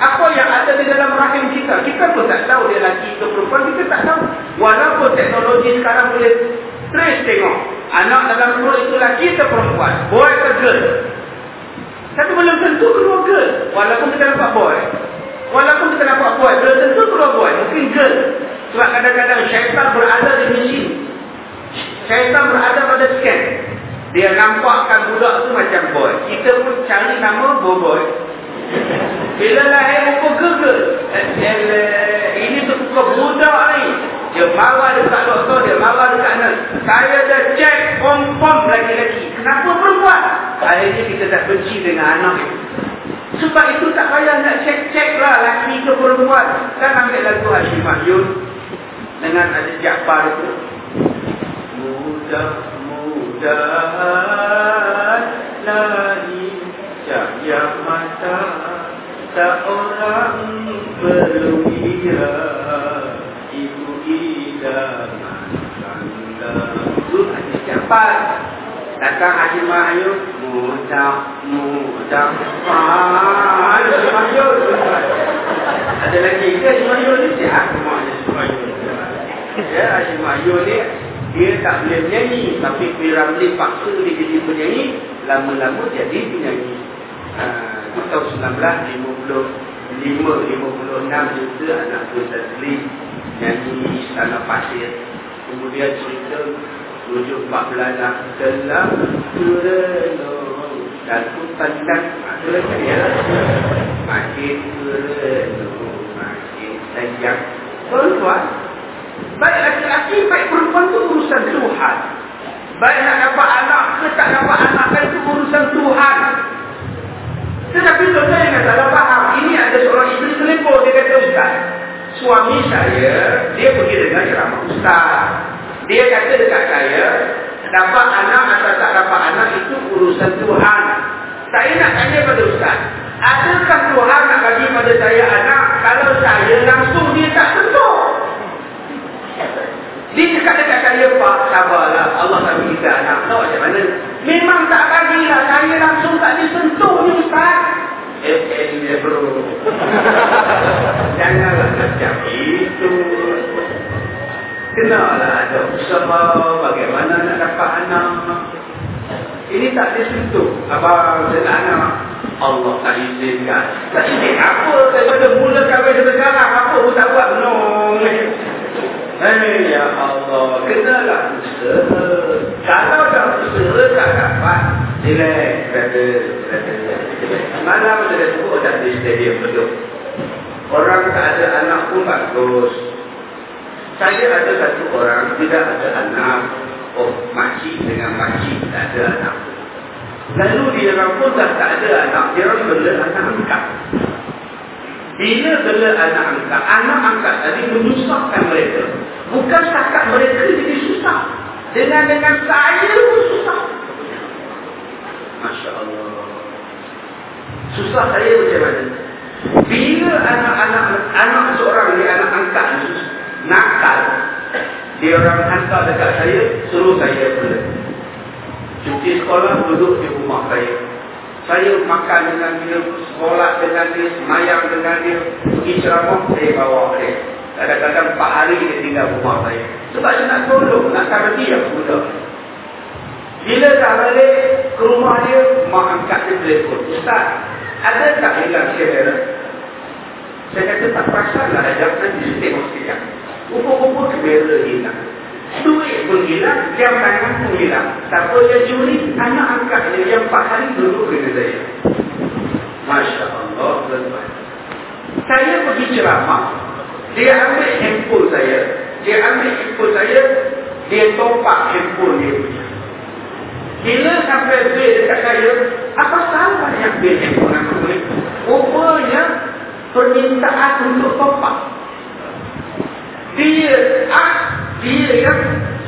Apa yang ada di dalam rahim kita, kita pun tak tahu dia lagi ke perempuan, kita tak tahu. Walaupun teknologi sekarang boleh trace tengok, anak dalam perut itu lagi ke perempuan, boy ke girl. Tapi belum tentu keluar girl. Walaupun kita nampak boy. Walaupun kita nampak boy, belum tentu keluar boy. Mungkin girl. Sebab kadang-kadang syaitan berada di mesin. Syaitan berada pada scan. Dia nampakkan budak tu macam boy. Kita pun cari nama boy. Bila lahir muka girl girl. Eh, eh, ini tu budak ni. Dia marah dekat doktor, dia marah dekat nurse. Saya dah cek confirm lagi-lagi. Kenapa perempuan? Akhirnya kita tak benci dengan anak. Sebab itu tak payah nak cek-cek lah laki ke perempuan. Kan ambil lagu Hashim Mahyun dengan ada Jaafar itu. Mudah-mudahan lagi cahaya mata tak orang kira ibu idaman kanda. Itu ada Jaafar. Datang Haji Mahyu Mudah Mudah. Ah, Haji Mahyu Ada lagi ke Haji Mahyu ni? Siapa Haji Mahyu Ya Haji Mahyu ni Dia tak boleh menyanyi Tapi Piramli paksa dia jadi penyanyi Lama-lama jadi penyanyi tahun 1955 56 juga anak tu Tazli Nyanyi Istana Pasir Kemudian cerita tujuh empat belajar dalam kerenung dan ku pandang ada dia makin kerenung makin sayang tuan baik laki-laki baik perempuan itu urusan Tuhan. Baik nak dapat anak ke tak dapat anak kan itu urusan Tuhan tetapi tuan yang salah faham ini ada seorang isteri selingkuh dia kata Ustaz suami saya dia pergi dengan ceramah Ustaz dia kata dekat saya, dapat anak atau tak dapat anak itu urusan Tuhan. Saya nak tanya pada Ustaz, adakah Tuhan nak bagi pada saya anak kalau saya langsung dia tak sentuh? Dia cakap dekat saya, Pak, sabarlah. Allah tak kita anak. Tahu macam mana? Memang tak bagilah. Saya langsung tak disentuh ni, Ustaz. Eh, eh, eh, bro. Janganlah macam itu. Kenalah ada usaha bagaimana nak dapat anak. Ini tak disentuh. Abang saya nak anak. Allah tak izinkan. Tak izin apa? Daripada mula kahwin sampai sekarang. Apa pun tak buat. No. Hei, ya Allah. Kenalah usaha. Kalau tak usaha tak dapat. Relax. Berada. Malam ada sebut dah di stadium betul. Orang tak ada anak pun bagus. Saya ada satu orang tidak ada anak. Oh, makcik dengan makcik tak ada anak. Lalu dia orang pun dah tak ada anak. Dia orang bela anak angkat. Bila bela anak angkat, anak angkat tadi menyusahkan mereka. Bukan setakat mereka jadi susah. Dengan dengan saya pun susah. Masya Allah. Susah saya macam mana? Bila anak-anak anak seorang ni anak angkat ni nakal. Dia orang hantar dekat saya, suruh saya pula. Cuti sekolah, duduk di rumah saya. Saya makan dengan dia, sekolah dengan dia, semayang dengan dia, pergi ceramah, saya bawa dia. Kadang-kadang 4 hari dia tinggal rumah saya. Sebab saya nak tolong, nak kerja dia muda. Bila dah balik ke rumah dia, mak angkat dia telefon. Ustaz, ada tak hilang kamera? Saya kata tak perasan lah, ajak nanti setiap hospital. Rupa-rupa kamera hilang. Duit pun hilang, jam tangan pun hilang. Siapa yang curi, anak angkat dia yang 4 hari duduk dengan saya. Masya Allah, tuan Saya pergi ceramah. Dia ambil handphone saya. Dia ambil handphone saya, dia topak handphone dia punya. Bila sampai bil dekat saya, apa salah yang bil handphone aku ni? Rupanya permintaan untuk topak. Dia ah, dia yang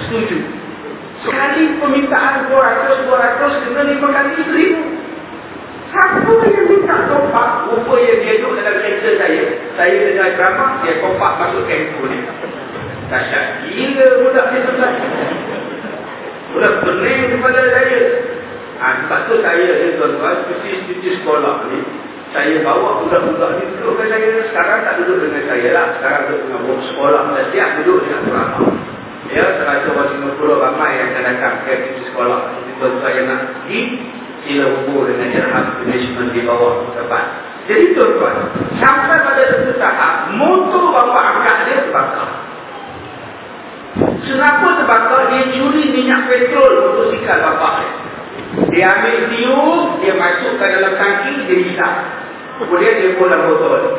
setuju. Sekali permintaan 200, 200 kena 5 kali seribu. Siapa yang minta topak? Rupanya dia duduk dalam kereta saya. Saya dengar drama, dia topak masuk handphone ni. Dahsyat. Gila budak dia selesai. Budak pening kepada saya. Ha, sebab tu saya ni tuan-tuan, cuti-cuti sekolah ni, saya bawa budak-budak ni duduk dengan saya. Sekarang tak duduk dengan saya lah. Sekarang duduk dengan sekolah. Siap duduk dengan drama. Ya, serasa masih 50 ramai yang akan datang ke sekolah. Tuan-tuan yang nak pergi, sila hubung dengan Irham Management di bawah tempat. Jadi tuan-tuan, sampai pada satu tahap, motor bapa angkat dia terbakar. Kenapa terbakar? Dia curi minyak petrol motosikal bapa dia. Dia ambil tiup, dia masukkan dalam tangki, dia hisap. Kemudian dia pulang botol.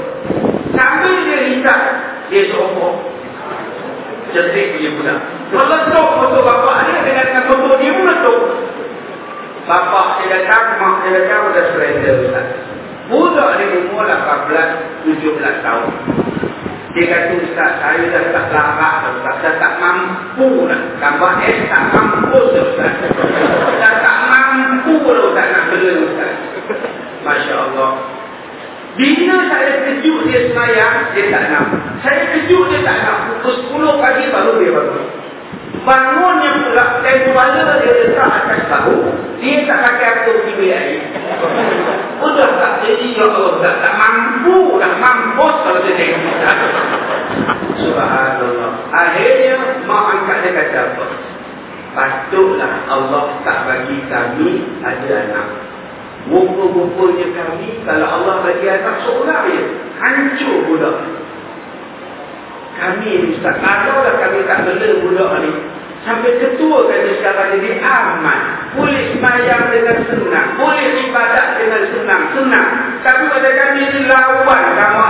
Sambil dia hisap, dia sokong. Cerdik punya budak. Meletup foto bapak ni dengan foto dia meletup. Bapak dia datang, mak dia datang, dah surrender Ustaz. Budak ni umur 18, 17 tahun. Dia kata Ustaz, saya dah tak larat Ustaz. Dah tak mampu lah. Tambah S tak mampu Ustaz. [LAUGHS] Dah tak mampu lah Ustaz nak bela Ustaz. Masya Allah. Bila saya kejut dia semayang, dia tak nak. Saya kejut dia tak nak. Pukul 10 pagi baru dia bangun. Bangunnya pula, tempoh bala dia letak atas bahu. Dia tak pakai atur tiba air. Udah tak jadi, ya Allah, tak, tak mampu, tak mampu kalau dia tengok. Subhanallah. Akhirnya, mak angkat dia kata apa? Patutlah Allah tak bagi kami ada anak. Rupa-rupanya kami, kalau Allah bagi anak seorang je, hancur budak. Kami ni Ustaz, kalau lah kami tak bela budak ni, Sampai ketua kata sekarang jadi aman. Boleh semayang dengan senang. Boleh ibadat dengan senang. Senang. Tapi pada kami ini lawan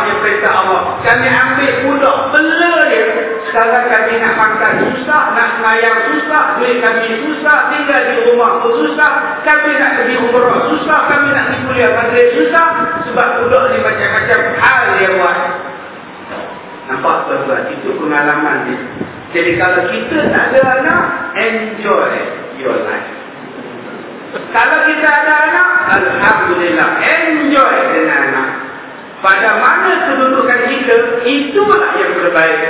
yang perintah Allah. Kami ambil budak bela dia. Sekarang kami nak makan susah. Nak semayang susah. Duit kami susah. Tinggal di rumah pun susah. Kami nak pergi umrah susah. Kami nak pergi kuliah maghrib susah. Sebab budak ni macam-macam hal dia buat. Nampak tuan-tuan? Itu pengalaman dia. Jadi kalau kita tak ada anak, enjoy your life. Kalau kita ada anak, Alhamdulillah, enjoy dengan anak. Pada mana kedudukan kita, itulah yang terbaik.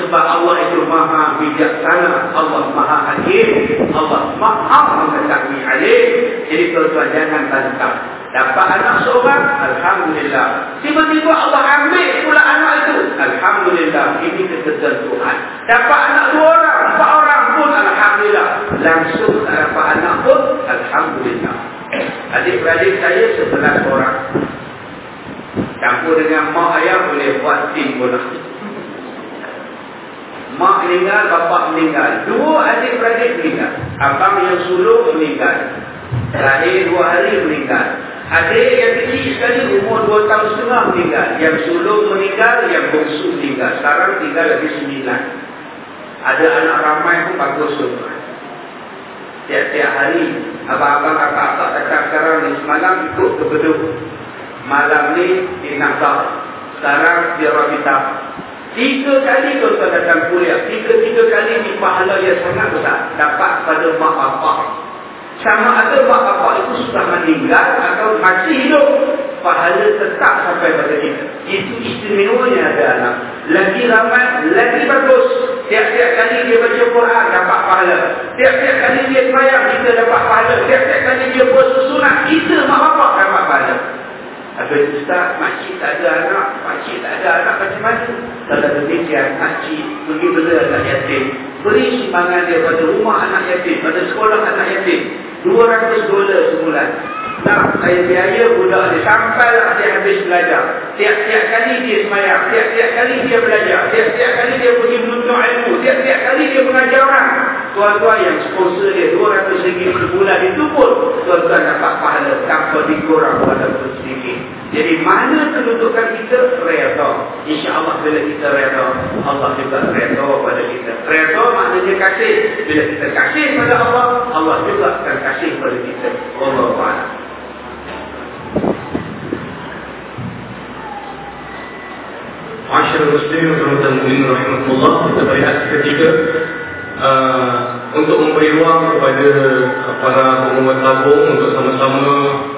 Sebab Allah itu maha bijaksana, Allah maha hakim, Allah maha mengetahui alim. Jadi tuan-tuan jangan tantang. Dapat anak seorang, Alhamdulillah. Tiba-tiba Allah ambil pula anak itu. Alhamdulillah, ini ketentuan Tuhan. Dapat anak dua orang, empat orang pun Alhamdulillah. Langsung tak dapat anak pun, Alhamdulillah. Adik-beradik saya sebelas orang. Campur dengan mak ayah boleh buat tim bola. Mak meninggal, bapak meninggal. Dua adik-beradik meninggal. Abang yang sulung meninggal. Terakhir dua hari meninggal. Adik yang kecil sekali umur dua tahun setengah meninggal. Yang sulung meninggal, yang bongsu meninggal. Sekarang tinggal lagi sembilan. Ada anak ramai pun bagus semua. Tiap-tiap hari, abang-abang kakak-kakak sekarang ni semalam ikut ke beduk. Malam ni di Nassau. Sekarang di Rabita. Tiga kali tuan-tuan datang kuliah. Tiga-tiga kali ni pahala yang sangat besar. Dapat pada mak bapak sama ada mak bapak itu sudah meninggal atau masih hidup pahala tetap sampai pada kita itu istimewanya ada anak lagi ramai lagi bagus tiap-tiap kali dia baca Quran dapat pahala tiap-tiap kali dia semayang kita dapat pahala tiap-tiap kali dia bersusunat kita mak bapak dapat pahala Habis Ustaz, makcik tak ada anak, makcik tak ada anak macam mana? Kalau demikian, makcik pergi bela anak yatim. Beri simpangan dia pada rumah anak yatim, pada sekolah anak yatim. 200 dolar sebulan. Nah, saya biaya budak dia sampailah dia habis belajar. Tiap-tiap kali dia semayang, tiap-tiap kali dia belajar, tiap-tiap kali dia pergi menuntut ilmu, tiap-tiap kali dia mengajar orang. Tuan-tuan yang sponsor dia 200 ringgit per bulan itu pun tuan-tuan dapat pahala tanpa dikurang walaupun sedikit. Jadi mana kedudukan kita? Reda. InsyaAllah bila kita reda, Allah juga reda pada kita. Reda maknanya kasih. Bila kita kasih pada Allah, Allah juga akan kasih pada kita. Allah SWT. Masyarakat Muslim, Tuan-Tuan Muslim, Rahimahullah, kita berehat ketiga uh, untuk memberi ruang kepada para pengumat tabung untuk sama-sama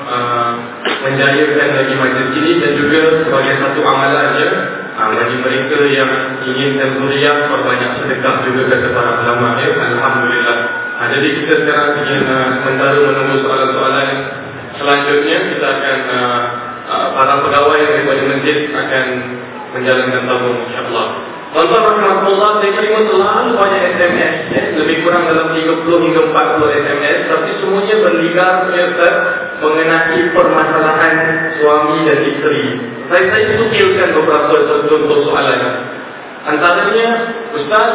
uh, menjayakan lagi majlis ini dan juga sebagai satu amalannya uh, bagi mereka yang ingin tempohariah perbanyak sedekah juga kata para ulama ya alhamdulillah. Uh, jadi kita sekarang ingin uh, sementara menunggu soalan-soalan selanjutnya kita akan uh, uh, para pegawai daripada masjid akan menjalankan tabung insyaallah. Tuan-tuan rahmatullah, saya terima selalu banyak SMS. Lebih kurang dalam 30 hingga 40 SMS Tapi semuanya berligar Ustaz Mengenai permasalahan suami dan isteri Saya, saya sukilkan beberapa contoh soalan Antaranya Ustaz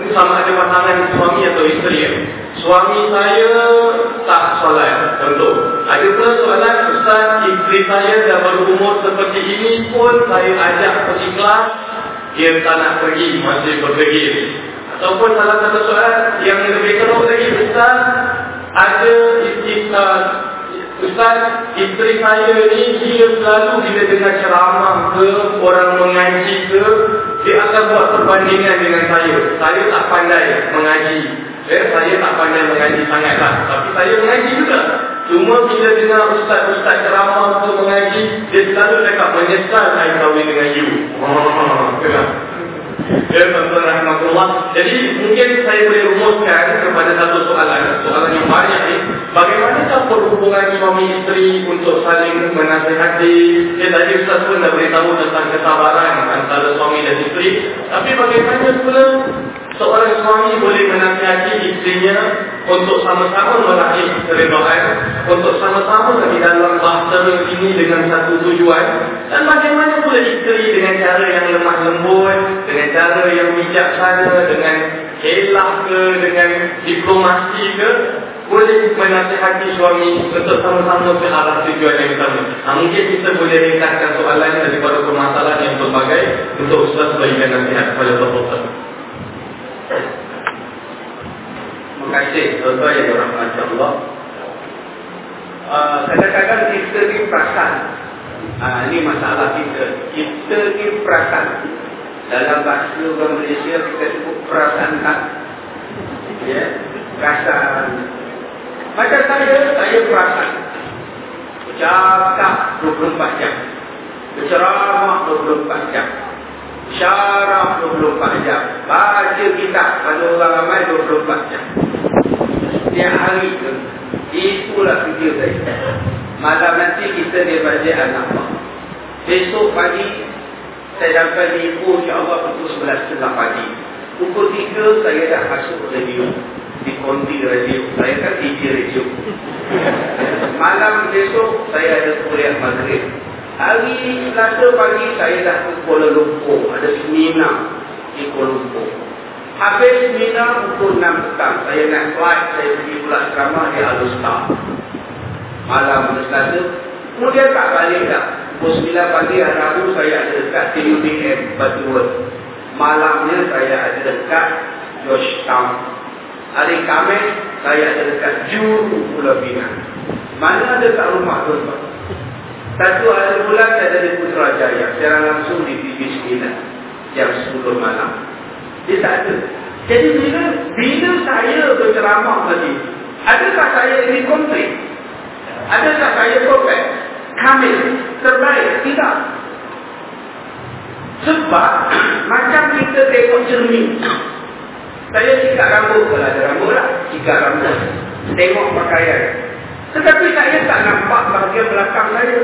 Ini sama ada pasangan suami atau isteri ya. Suami saya tak solat Contoh Ada pula soalan Ustaz isteri saya dah berumur seperti ini pun Saya ajak pergi kelas Dia tak nak pergi, masih bergegil. Ataupun salah satu soalan yang lebih teruk lagi, Ustaz, ada Ustaz, Ustaz, isteri saya ni, dia selalu bila dengar ceramah ke, orang mengaji ke, dia akan buat perbandingan dengan saya. Saya tak pandai mengaji. Eh, saya tak pandai mengaji sangatlah. Tapi saya mengaji juga. Cuma bila dengar ustaz-ustaz ceramah untuk mengaji, dia selalu cakap menyesal saya kahwin dengan you. [LAUGHS] Ya, tuan-tuan rahmatullah. Jadi, mungkin saya boleh rumuskan kepada satu soalan, soalan yang banyak ni. Bagaimana perhubungan suami isteri untuk saling menasihati? Ya, tadi Ustaz pun dah beritahu tentang kesabaran antara suami dan isteri. Tapi bagaimana pula seorang suami boleh menasihati istrinya untuk sama-sama meraih keredaan, untuk sama-sama di dalam bahtera ini dengan satu tujuan dan bagaimana pula isteri dengan cara yang lemah lembut, dengan cara yang bijaksana, dengan elak ke, dengan diplomasi ke boleh menasihati suami untuk sama-sama ke arah tujuan yang sama. Nah, mungkin kita boleh ringkaskan soalan daripada permasalahan yang berbagai untuk Ustaz berikan nasihat kepada Bapak Terima kasih tuan-tuan yang dirahmati Allah. Uh, kadang-kadang kita ni perasan. Uh, ini masalah kita. Kita ni perasan. Dalam bahasa orang Malaysia kita sebut perasaan tak. Ya, yeah. perasan. Macam saya, saya perasan. Bercakap 24 jam. Berceramah 24 jam. Syarah 24 jam. Baca kitab pada orang ramai 24 jam. Setiap hari tu Itulah kerja saya. Malam nanti kita dia baca mak Besok pagi Saya dapat di Ibu InsyaAllah pukul 11.30 pagi. Pukul 3 saya dah masuk radio. Di konti radio. Saya kan DJ radio. Malam besok saya ada kuliah maghrib Hari Selasa pagi saya dah ke Kuala Lumpur. Ada seminar di Kuala Lumpur. Habis seminar pukul 6 petang. Saya nak flight, saya pergi pula ceramah di Alustar. Malam Selasa. Kemudian tak balik dah. Pukul 9 pagi hari Rabu saya ada dekat TUDM Batu Road. Malamnya saya ada dekat Georgetown. Hari Khamis saya ada dekat Juru Pulau Pinang. Mana ada kat rumah tuan-tuan? Satu hari bulan saya dari Putrajaya. Secara langsung di TV 9. Jam 10 malam. Dia tak ada. Jadi bila, bila saya berceramah tadi, adakah saya ini konflik? Adakah saya perfect? Kamil? Terbaik? Tidak. Sebab, [CLEARS THROAT] macam kita tengok cermin. Saya sikat rambut, kalau ada rambut lah. Sikat rambut. Tengok pakaian. Tetapi saya tak nampak bahagian belakang saya.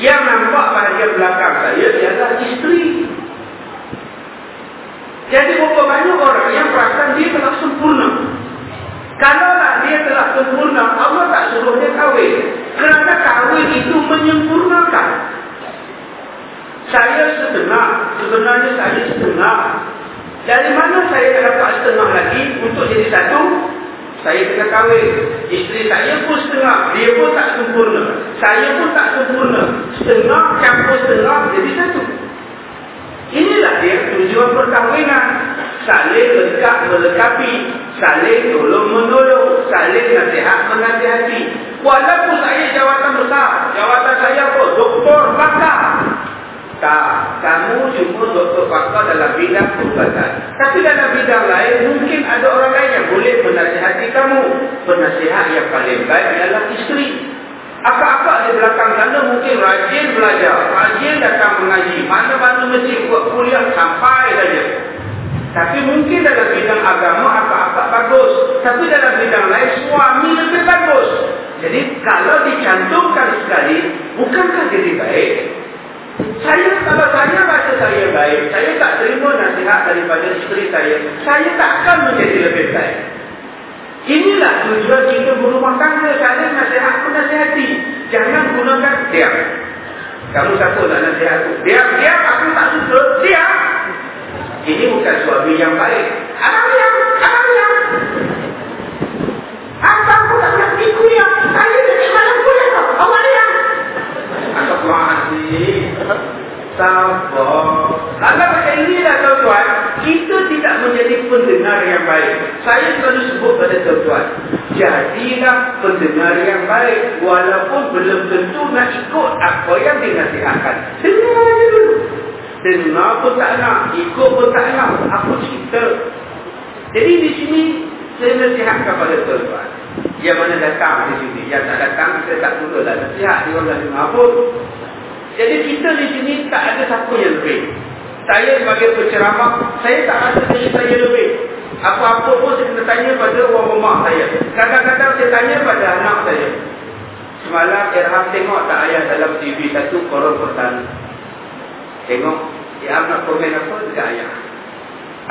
Yang nampak bahagian belakang saya ialah isteri. Jadi berapa banyak orang yang perasan dia telah sempurna. Kalaulah dia telah sempurna, Allah tak suruh dia kahwin. Kerana kahwin itu menyempurnakan. Saya setengah, sebenarnya saya setengah. Dari mana saya dapat setengah lagi untuk jadi satu? Saya kena kahwin. Isteri saya pun setengah. Dia pun tak sempurna. Saya pun tak sempurna. Setengah campur setengah jadi satu. Inilah dia tujuan perkahwinan. Saling lengkap melengkapi. Saling tolong menolong. Saling nasihat menasihati. Walaupun saya jawatan besar. Jawatan saya apa? Doktor bakar. Tak, kamu cuma doktor pakar dalam bidang perubatan. Tapi dalam bidang lain, mungkin ada orang lain yang boleh menasihati kamu. Penasihat yang paling baik adalah isteri. Apa-apa di belakang sana mungkin rajin belajar, rajin datang mengaji. Mana-mana mesti buat kuliah sampai saja. Tapi mungkin dalam bidang agama apa-apa bagus. Tapi dalam bidang lain suami lebih bagus. Jadi kalau dicantumkan sekali, bukankah jadi baik? Saya kalau saya rasa saya baik, saya tak terima nasihat daripada isteri saya, saya takkan menjadi lebih baik. Inilah tujuan kita berumah tangga, saling nasihat menasihati. Jangan gunakan diam. Kamu siapa nak nasihat aku? Diam, diam, aku tak suka, diam. Ini bukan suami yang baik. Abang diam, abang diam. Abang aku tak nak ikut ya. Saya tak nak malam kuliah tau. Awak diam mati Sabar Agar macam inilah tuan-tuan? Kita tidak menjadi pendengar yang baik. Saya selalu sebut pada tuan-tuan Jadilah pendengar yang baik Walaupun belum tentu nak ikut apa yang dinasihatkan. Dengar aja dulu. Dengar pun tak nak Ikut pun tak nak. Aku cerita. Jadi di sini Saya nasihatkan pada tuan-tuan. Yang mana datang di sini. Yang tak datang Saya tak tuduhlah nasihat. Dia orang dah dengar pun. Jadi kita di sini tak ada siapa yang lebih. Saya sebagai penceramah, saya tak rasa diri saya lebih. Apa-apa pun saya kena tanya pada orang rumah saya. Kadang-kadang saya tanya pada anak saya. Semalam Irham tengok tak ayat dalam TV satu koron pertama. Tengok, Irham nak komen apa dekat ayat.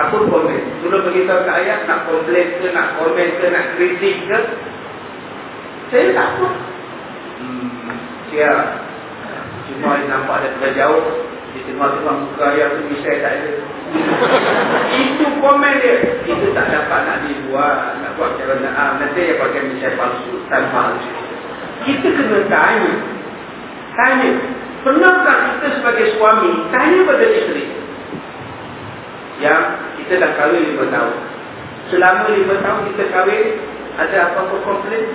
Aku komen. Dulu beritahu ke ayat nak komplain ke, nak komen ke, nak kritik ke. Saya tak apa. Hmm, ya. Cuma nampak ada jauh. Di tengah-tengah muka ayah tu misal tak ada. Itu komen dia. Itu tak dapat nak dibuat. Nak buat cara nak. Ah, nanti dia pakai misal palsu. Tanpa palsu. Kita kena tanya. Tanya. Pernahkah kita sebagai suami tanya pada isteri? Yang kita dah kahwin lima tahun. Selama lima tahun kita kahwin, ada apa-apa komplain?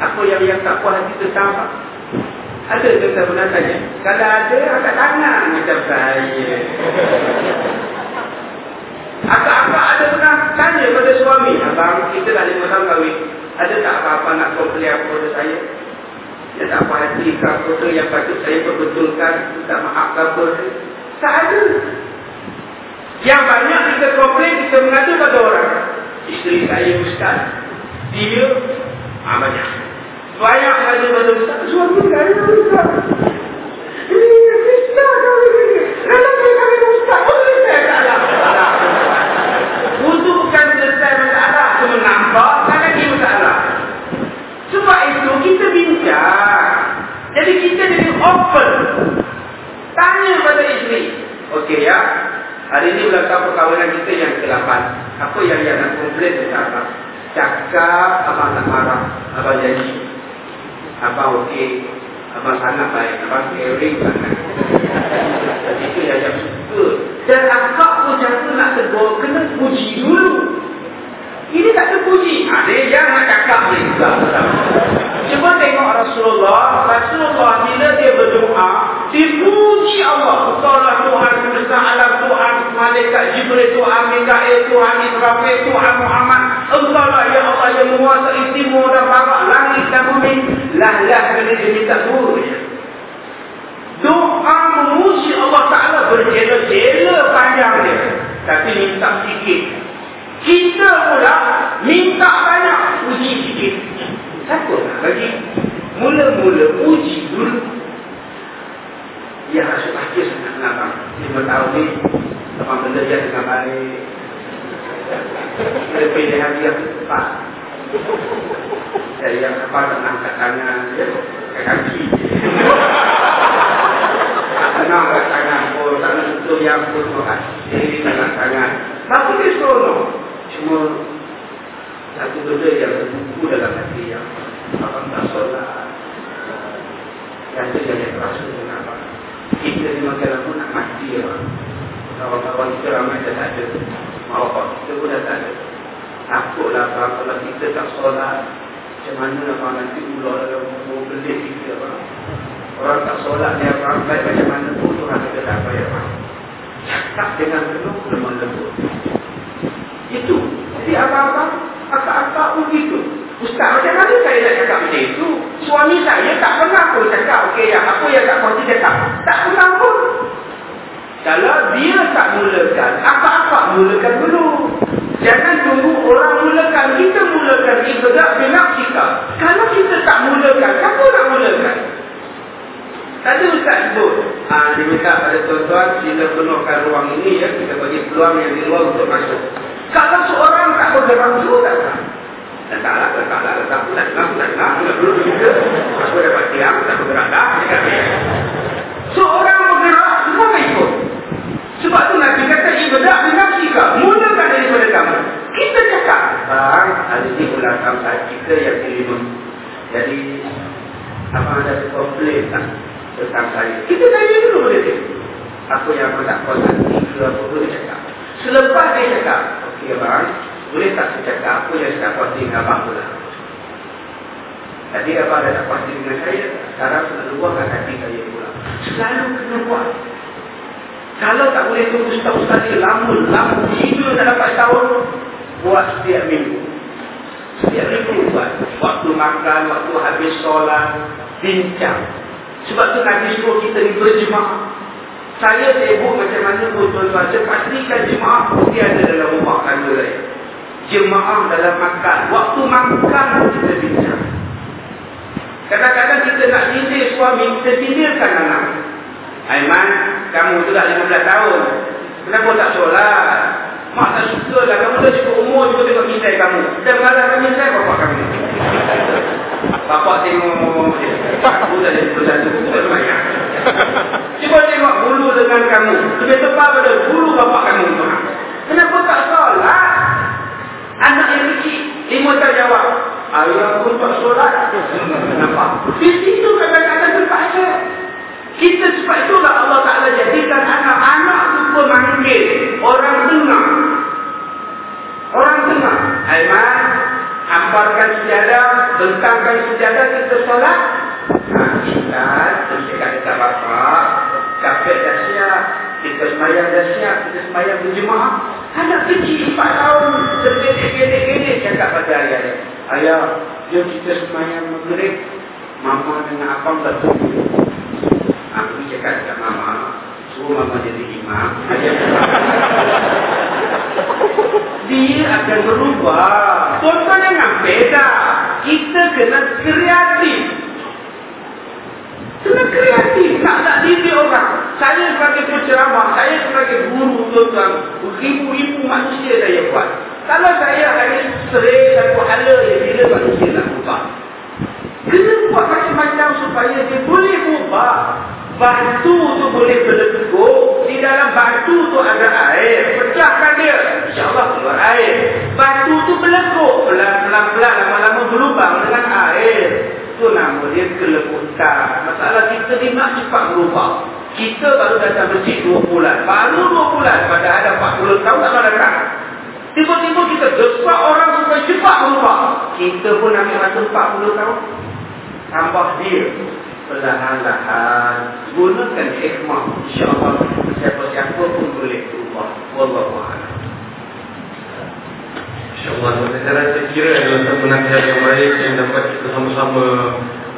Apa yang yang tak puas hati tentang apa? Ada ke saya pernah tanya? Kalau ada, agak tangan macam saya. Agak-agak ada pernah tanya pada suami. Abang, kita dah lima tahun kahwin. Ada tak apa-apa nak komplain apa pada saya? Ya tak apa hati apa tu yang patut saya perbetulkan. Tak maaf apa tu. Tak ada. Yang banyak kita komplain, kita mengadu pada orang. Isteri saya ustaz. Dia, ah, banyak. Banyak saja pada Ustaz. Suami tak ada. Isteri. Okey ya. Hari ini ulang tahun perkahwinan kita yang ke-8. Apa yang yang nak komplain tentang apa? Cakap abang tak marah. Abang janji. Abang okey. Abang sangat baik. Abang caring sangat. Itu yang saya suka. Dan akak pun jatuh nak tegur. Kena puji dulu Ini tak terpuji Ada yang nak cakap ni. Cuba tengok Rasulullah. Rasulullah bila dia berdoa Dipuji Allah. Tuhan Tuhan Semesta alam Tuhan Malaikat Jibril Tuhan Mikael Tuhan Israfil Tuhan Muhammad. Engkau lah ya Allah yang menguasai timur dan barat Langit dan bumi. Lah-lah kena dia minta turun Doa memuji Allah Ta'ala berjela-jela panjang dia. Tapi minta sikit Kita pula minta banyak Puji sikit. Nak bagi? Mula-mula puji dulu. Ya Rasul sangat kenapa Lima tahun ni Teman belajar dengan baik. Kita pilih hati yang tepat. Saya yang apa tak angkat tangan Ya Kat kaki. Tenang kat tangan pun Tak nak yang pun Jadi tak tangan. Tapi dia seronok Cuma satu benda yang buku dalam hati yang Abang tak solat. Yang tu yang terasa dengan apa Kita ni makan apa nak mati ya? Kawan-kawan kita ramai dah tak ada. Maaf kita pun dah tak ada. Takutlah abang kalau kita tak solat Macam mana abang nanti ular dalam buku belit kita abang? Orang tak solat dia abang baik macam mana pun Tuhan kita tak bayar abang. Cakap dengan penuh lemah lembut Itu Jadi abang-abang akak-akak pun gitu. Ustaz, macam mana saya nak cakap macam itu? Suami saya tak pernah pun cakap, okey, yang apa yang tak konti cakap? Tak pernah pun. Kalau dia tak mulakan, akak-akak mulakan dulu. Jangan tunggu orang mulakan, kita mulakan ibadat benak kita. Kalau kita tak mulakan, siapa nak mulakan? Tadi Ustaz sebut, ha, dia minta pada tuan-tuan, kita penuhkan ruang ini, ya, kita bagi peluang yang di luar untuk masuk. Kalau seorang tak bergerak dulu tak tak. Letaklah, letaklah, letaklah, letaklah, letaklah, letaklah, dulu juga. Aku dapat tiang, tak bergerak dah. Seorang bergerak, semua ikut. Sebab tu Nabi kata ibadah dengan kita. Mulakan daripada kamu. Kita cakap. Bang, hari ini ulang tahun kita yang kelima. Jadi, apa ada komplain tak tentang saya? Kita tanya dulu pada dia. Apa yang aku tak kuasa, apa pun dia cakap. Selepas dia cakap, okey bang, Boleh tak saya cakap apa yang saya pasti dengan abang pula? Tadi abang dah tak pasti dengan saya. Sekarang selalu luahkan hati saya pula. Selalu kena buat. Kalau tak boleh tunggu setahun dia lama, lama, hidup tak dapat setahun, buat setiap minggu. Setiap minggu buat. Waktu makan, waktu habis solat, bincang. Sebab tu Nabi suruh kita ni berjemaah. Saya sibuk macam mana pun tuan-tuan. Saya pastikan jemaah mesti ada dalam rumah tangga saya. Jemaah dalam makan. Waktu makan kita bincang. Kadang-kadang kita nak sindir suami, kita sindirkan anak. Aiman, kamu tu dah 15 tahun. Kenapa tak solat? Mak tak suka lah. Kamu dah cukup umur juga tengok misai kamu. Dan mengalahkan misai bapak kamu. Bapak tengok Aku dah jadi bersatu Banyak [LAUGHS] Cuba tengok bulu dengan kamu Lebih tepat pada bulu bapak kamu Kenapa tak solat? Anak yang kecil Lima tak jawab. Ayah pun tak solat. Kenapa? Di situ kadang-kadang terpaksa. Kita sebab itulah Allah Ta'ala jadikan anak-anak itu pemanggil orang dengar. Orang dengar. Aiman, hamparkan sejadah, bentangkan sejadah kita solat. Nah, kita dekat bapak, kapet dah siap, kita semayang dah siap, kita semayang berjemaah. Anak kecil 4 tahun, sedikit-sedikit cakap pada ayah. Ayah, jom kita semayang maghrib, mama dengan abang dah tunggu. Aku cakap dengan mama, suruh mama jadi imam. Dia akan berubah. Tuan-tuan jangan beda. Kita kena kreatif. Kena kreatif. Tak nak didik orang. Saya sebagai penceramah, saya sebagai guru tuan-tuan. Ribu-ribu manusia saya buat. Kalau saya hanya sering satu hala yang bila manusia nak ubah. Kena buat macam-macam supaya dia boleh ubah. Batu tu boleh berlekuk. Di dalam batu tu ada air. Pecahkan dia. InsyaAllah keluar air. Batu tu berlekuk. Pelan-pelan-pelan lama-lama air. Itu nama dia kelekutan. Masalah kita ni nak cepat berubah. Kita baru datang masjid 2 bulan. Baru 2 bulan. Pada ada 40 tahun tak ada datang. Tiba-tiba kita desak orang supaya cepat berubah. Kita pun ambil masa 40 tahun. Tambah dia perlahan-lahan gunakan hikmah insyaAllah siapa-siapa pun boleh berubah Wallahu'ala InsyaAllah. Saya kira adalah satu nasihat yang baik Yang dapat kita sama-sama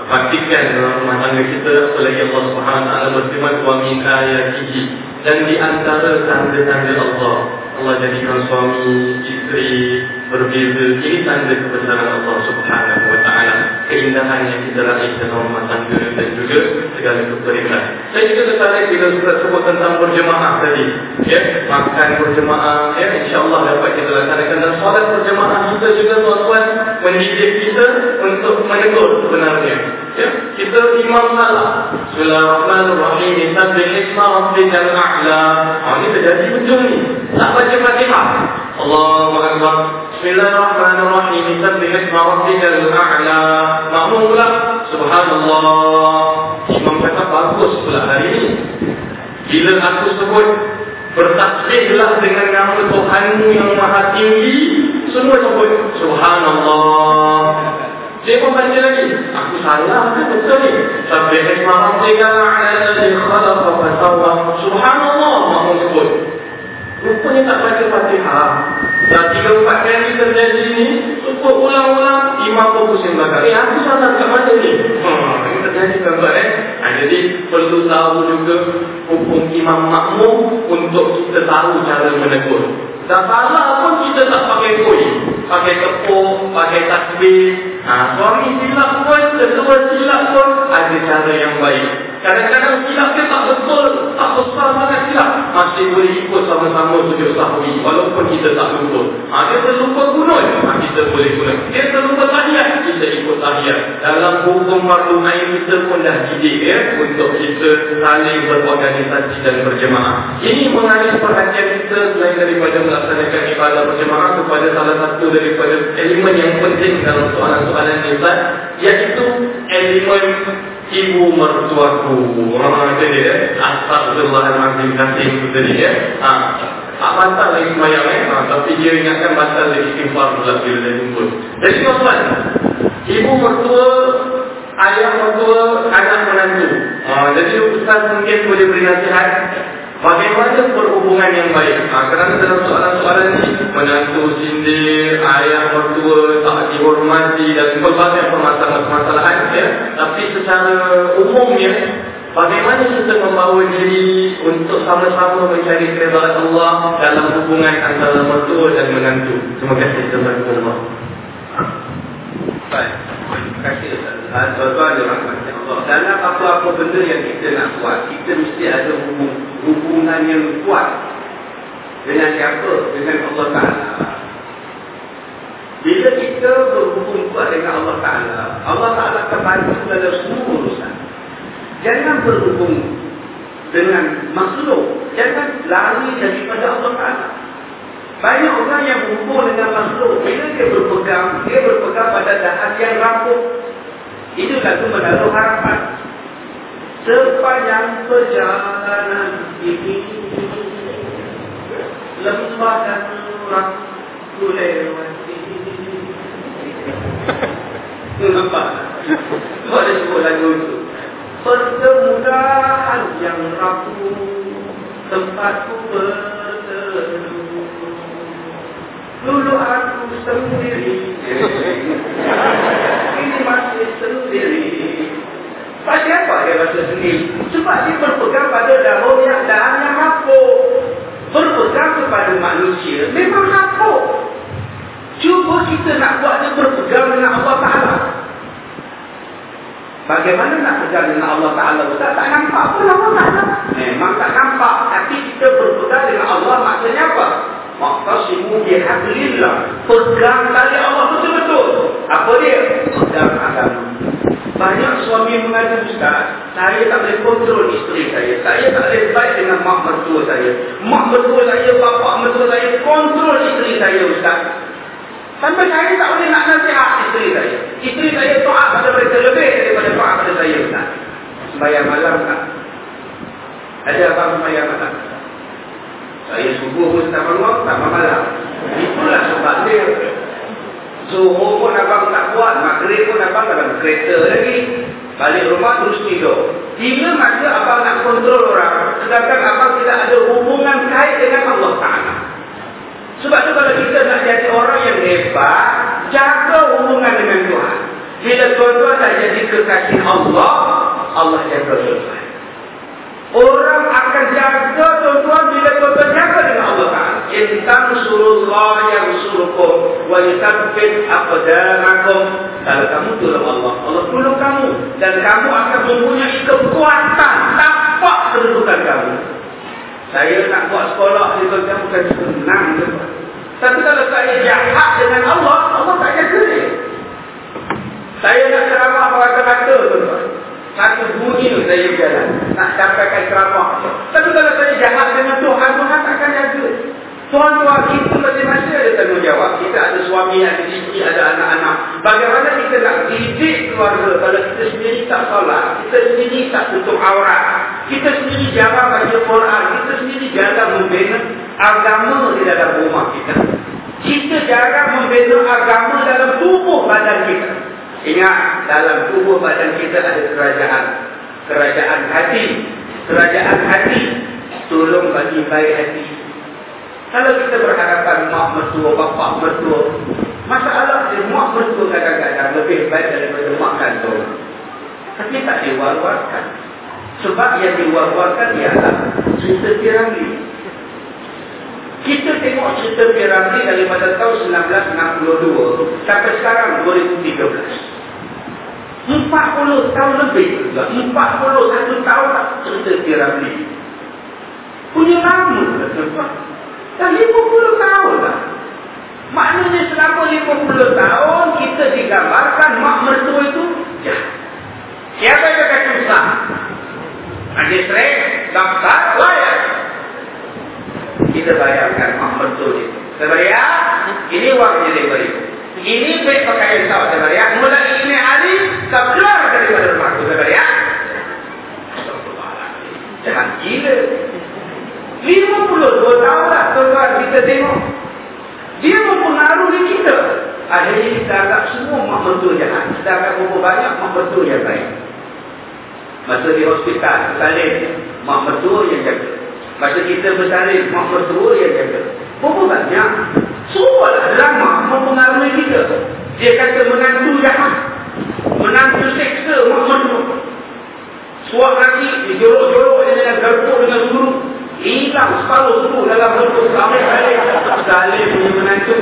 Praktikan dalam rumah tangga kita. Apalagi Allah SWT berfirman Wa min ayatihi. Dan di antara tanda-tanda Allah Allah jadikan suami, isteri berbeza Ini tanda kebesaran Allah Subhanahu Wa Taala kita raih dalam rumah tangga dan juga segala keberikan. Saya juga tertarik bila sudah sebut tentang berjemaah tadi. Ya, makan berjemaah, ya, insyaAllah dapat kita laksanakan. Dan solat berjemaah kita juga tuan-tuan mendidik kita untuk menegur sebenarnya. Ya, kita imam salah. Bismillahirrahmanirrahim. Sabbil isma rabbikal a'la. Oh, ini terjadi betul Allahu Akbar. Bismillahirrahmanirrahim. Sabbil isma rabbikal a'la. Makmum pula. Subhanallah. Imam kata bagus pula hari ini. Bila aku sebut bertasbihlah dengan nama Tuhanmu yang maha tinggi. Semua sebut Subhanallah. Dia pun baca lagi. Aku salah ke betul ni? Khalaqa fa sawwa. Subhanallah. Makmum sebut. Rupanya tak baca Fatihah. Dah tiga empat kali terjadi ini, sebut ulang-ulang, imam pun pusing belakang. Eh, aku salah kat mana ni? Hmm, terjadi tuan-tuan eh. Ha, jadi, perlu tahu juga hukum imam makmum untuk kita tahu cara menegur. Dah salah pun kita tak pakai koi. Pakai tepuk, pakai tasbih. Ha, suami silap pun, kedua silap pun, ada cara yang baik. Kadang-kadang silap dia tak betul, tak besar sangat silap. Masih boleh ikut sama-sama sujud sahwi. Walaupun kita tak lupa. Ha, dia terlupa gunung, ha, kita boleh guna. Dia terlupa tahiyat, kita ikut tahiyat. Dalam hukum marlum air kita pun dah didik ya, untuk kita saling berorganisasi dan berjemaah. Ini mengalih perhatian kita selain daripada melaksanakan ibadah berjemaah kepada salah satu daripada elemen yang penting dalam soalan-soalan ini, iaitu elemen ibu mertuaku. Orang kata dia, astagfirullahaladzim kasih itu tadi ya. Ha. Batal lagi semayang eh. Ah, tapi dia ingatkan batal lagi istighfar pula bila dia jumpa. Jadi tuan ibu mertua, ayah mertua, anak menantu. Ah, jadi Ustaz mungkin boleh beri nasihat Bagaimana perhubungan yang baik? Ha, kerana dalam soalan-soalan ini Menantu sindir, ayah mertua Tak dihormati dan berbagai permasalahan-permasalahan ya. Tapi secara umumnya Bagaimana kita membawa diri untuk sama-sama mencari keredaan Allah dalam hubungan antara mertua dan menantu. Terima kasih kepada Allah. Dalam apa-apa benda yang kita nak buat, kita mesti ada hubung, hubungan yang kuat. Dengan siapa? Dengan Allah Ta'ala. Bila kita berhubung kuat dengan Allah Ta'ala, Allah Ta'ala akan bantu dalam semua urusan. Jangan berhubung dengan makhluk. Jangan lari daripada Allah Ta'ala. Banyak orang yang berhubung dengan makhluk. Bila dia berpegang, dia berpegang pada dahan yang rapuh. Itu satu menaruh harapan. Sepanjang perjalanan ini, lembah dan rapuh lewati. Nampak? Kau ada sebut lagu itu perkemudahan yang rapuh tempatku berteduh dulu aku sendiri. Ini masih sendiri. Pasal apa dia rasa sendiri? Sebab dia berpegang pada daun yang dahan yang rapuh berpegang kepada manusia memang rapuh cuba kita nak buat dia berpegang dengan Allah Ta'ala. Bagaimana nak pegang dengan Allah Ta'ala? Ustaz? Tak nampak pun Allah Ta'ala. Memang tak nampak Tapi kita berpegang dengan Allah. Maksudnya apa? Maktasimu bihablillah Pegang tali Allah betul-betul Apa dia? Pegang agama Banyak suami mengatakan Ustaz Saya tak boleh kontrol isteri saya Saya tak boleh baik dengan mak mertua saya Mak mertua saya, bapak mertua saya Kontrol isteri saya Ustaz Sampai saya tak boleh nak nasihat isteri saya. Isteri saya doa pada mereka lebih daripada doa pada saya. Ustaz. Sembayang malam tak? Ada apa sembayang malam? Saya subuh pun tak bangun, tak malam. Itulah sebab dia. Zuhur pun abang tak buat, maghrib pun abang dalam kereta lagi. Balik rumah terus tidur. Bila masa abang nak kontrol orang, sedangkan abang tidak ada hubungan kait dengan Allah Ta'ala. Sebab tu kalau kita nak jadi orang yang hebat, jaga hubungan dengan Tuhan. Bila tuan-tuan dah jadi kekasih Allah, Allah jaga tuan-tuan. Orang akan jaga tuan-tuan bila tuan-tuan jaga dengan Allah Ta'ala. Intan surullah yang suruhkum. Wa yutabbit aqdamakum. Kalau kamu tolong Allah, Allah tolong kamu. Dan kamu akan mempunyai kekuatan. Tampak kedudukan kamu. Saya nak buat sekolah di kerja bukan senang tuan. Tapi kalau saya jahat dengan Allah, Allah tak jaga dia. Saya nak ceramah kata-kata tuan. Satu bunyi saya berjalan. Nak sampaikan ceramah. Tapi kalau saya jahat dengan Tuhan, Tuhan tak akan jaga. Tuan-tuan kita masing-masing ada tanggungjawab. Kita ada suami, ada isteri, ada anak-anak. Bagaimana kita nak didik keluarga kalau kita sendiri tak salat, kita sendiri tak tutup aurat, kita sendiri jarang baca Quran, kita sendiri jarang membina agama di dalam rumah kita. Kita jarang membina agama dalam tubuh badan kita. Ingat, dalam tubuh badan kita ada kerajaan. Kerajaan hati. Kerajaan hati. Tolong bagi baik hati kalau kita berhadapan mak mertua, bapak mertua, masalah dia mak mertua kadang-kadang lebih baik daripada mak kandung. Tapi tak diwar-warkan. Sebab yang diwar-warkan ialah cerita piramli. Kita tengok cerita piramli daripada tahun 1962 sampai sekarang 2013. 40 tahun lebih juga. 41 tahun cerita piramli. Punya lama. Tuan-tuan. Dah 50 tahun dah. Maknanya selama 50 tahun kita digambarkan mak mertua itu jahat. Siapa yang kata besar? Magistrate, doktor, lawyer. Kita bayarkan mak mertua itu. Bayar, ini wang delivery. Ini baik pakaian saya bayar. Mulai keluar daripada rumah itu saya bayar. Jahat gila. 50 betul. Dua tahun lah tuan kita tengok. Dia mempengaruhi kita. Akhirnya kita agak semua mak betul jahat. Kita agak berapa banyak mak betul yang baik. Masa di hospital, bersalin, mak betul yang jaga. Masa kita bersalin, mak betul yang jaga. Berapa banyak? Semua lah mempengaruhi kita. Dia kata menantu jahat. Menantu seksa mak betul. Suap nasi, dijorok-jorok dengan garpu dengan guru. Hilang separuh tubuh dalam bentuk sampai balik. Salim punya menantu.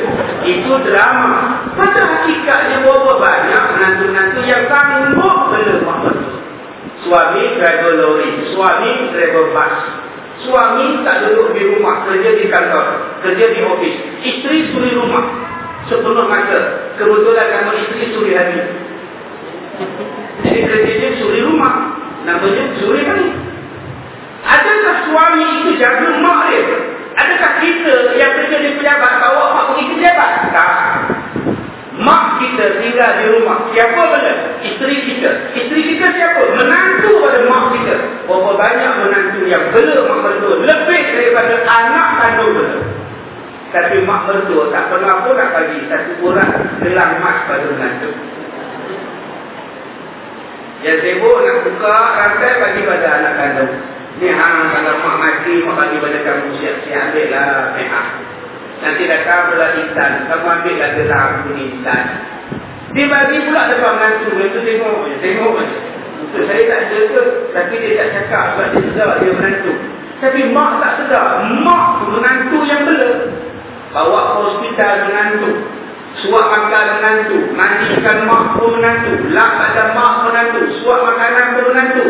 Itu drama. Pada hakikatnya berapa banyak menantu-menantu yang sanggup bela mak Suami driver lori Suami driver bus Suami tak duduk di rumah Kerja di kantor Kerja di ofis. Isteri suri rumah. Sepenuh masa Kebetulan kamu isteri suri hati Jadi kerjanya suri rumah Namanya suri hati Adakah suami itu jaga mak dia? Adakah kita yang kerja di pejabat bawa mak pergi ke pejabat? Tak. Mak kita tinggal di rumah. Siapa benda? Isteri kita. Isteri kita siapa? Menantu pada mak kita. Berapa banyak menantu yang bela mak mertua. Lebih daripada anak kandung bela. Tapi mak mertua tak pernah pun nak bagi satu orang gelang emas pada menantu. Yang sibuk nak buka rantai bagi pada anak kandung. Ni hang kalau mak mati mak bagi pada kamu siap-siap ambil lah mehak. Nanti datang belah intan, kamu ambil lah gelang kuning intan. Dia bagi pula depan menantu, itu tengok je, tengok je. Untuk saya tak jaga, tapi dia tak cakap sebab dia sedar dia menantu. Tapi mak tak sedar, mak menantu yang bela. Bawa ke hospital menantu. Suap makan menantu, mandikan mak pun menantu, lap pada mak menantu, suap makanan pun menantu.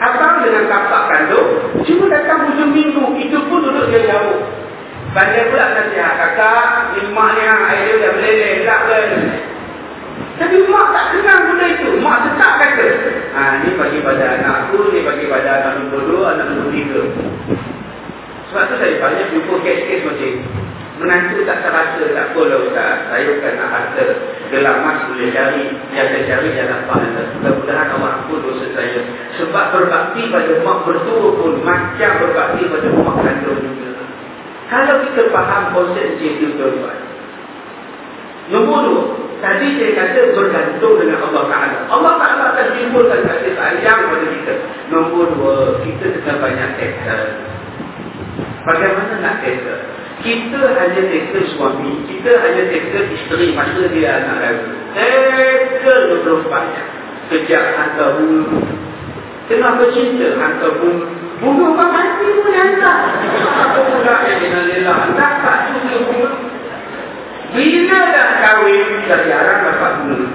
Abang dengan kakak kandung, cuma datang hujung minggu, itu pun duduk dia jauh. Bandai pula nasihat, kakak, ni mak ni air dia dah meleleh, tak ke? Tapi mak tak kenal benda itu, mak tetap kata. Ha, ni bagi pada anak aku, ni bagi pada anak nombor dua, anak nombor tiga. Sebab tu saya banyak jumpa kes-kes macam Menantu tak terasa, tak apalah Ustaz. Saya bukan nak harta. Gelang mas boleh cari. Yang saya cari jangan pahala. Mudah-mudahan Allah ampun dosa saya. Sebab berbakti pada mak bertua pun macam berbakti pada mak kandung juga. Kalau kita faham konsep itu tuan-tuan. Nombor dua. Tadi saya kata bergantung dengan Allah Ta'ala. Allah Ta'ala akan timbulkan kasih sayang pada kita. Nombor dua. Kita kena banyak tekster. Bagaimana nak tekster? Kita hanya teka suami, kita hanya teka isteri masa dia anak ragu. Teka belum banyak. Kejap hantar bulu. Kenapa cinta hantar bulu? Bulu apa mati pun hantar. Apa pula yang dinalilah? Dapat juga bulu. Bila dah kahwin, dah jarang dapat bulu.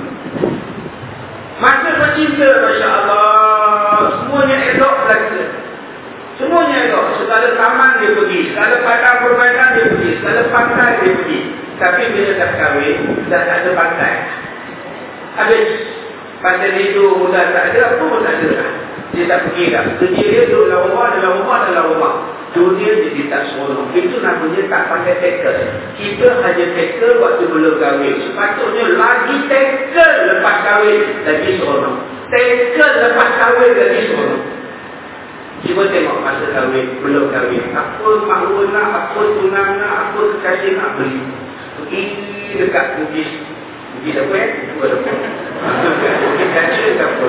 Masa bercinta, Masya Allah. Semuanya elok lagi. Semuanya itu. Segala taman dia pergi. Segala padang permainan dia pergi. Segala pantai dia pergi. Tapi bila dah kahwin, dah tak ada pantai. Habis. Pantai itu mudah tak ada, apa pun tak ada. Dia tak pergi dah. Kerja dia duduk dalam rumah, dalam rumah, dalam rumah. Dunia dia tak seronok. Itu namanya tak pakai tackle. Kita hanya tackle waktu belum kahwin. Sepatutnya lagi tackle lepas kahwin. Lagi seronok. Tackle lepas kahwin lagi seronok. Cuba tengok masa kahwin, belum kahwin. Apa mahu nak, apa tunang nak, apa kekasih nak beli. Pergi dekat bugis. Bugis apa ya? Bugis apa? Bugis kaca ke apa?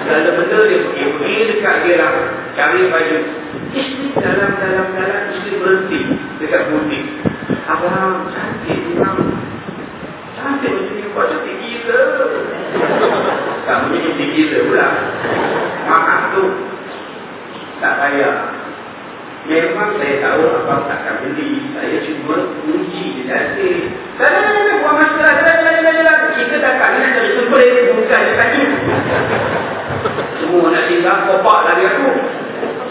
Segala benda dia pergi. Pergi dekat dia lah. Cari baju. Isteri dalam, dalam, dalam. Isteri berhenti dekat butik. Abang, cantik abang. Cantik ni. Kau cantik gila. Kamu ni cantik gila pula. Maaf tu tak payah. Memang saya tahu abang takkan beli. Saya cuma uji je nanti. Tak tak ada, buat masalah. Jalan, jalan, jalan, jalan. Kita datang ni dari semprit. Bukan dia kaki. Semua nak tinggal kopak lagi aku.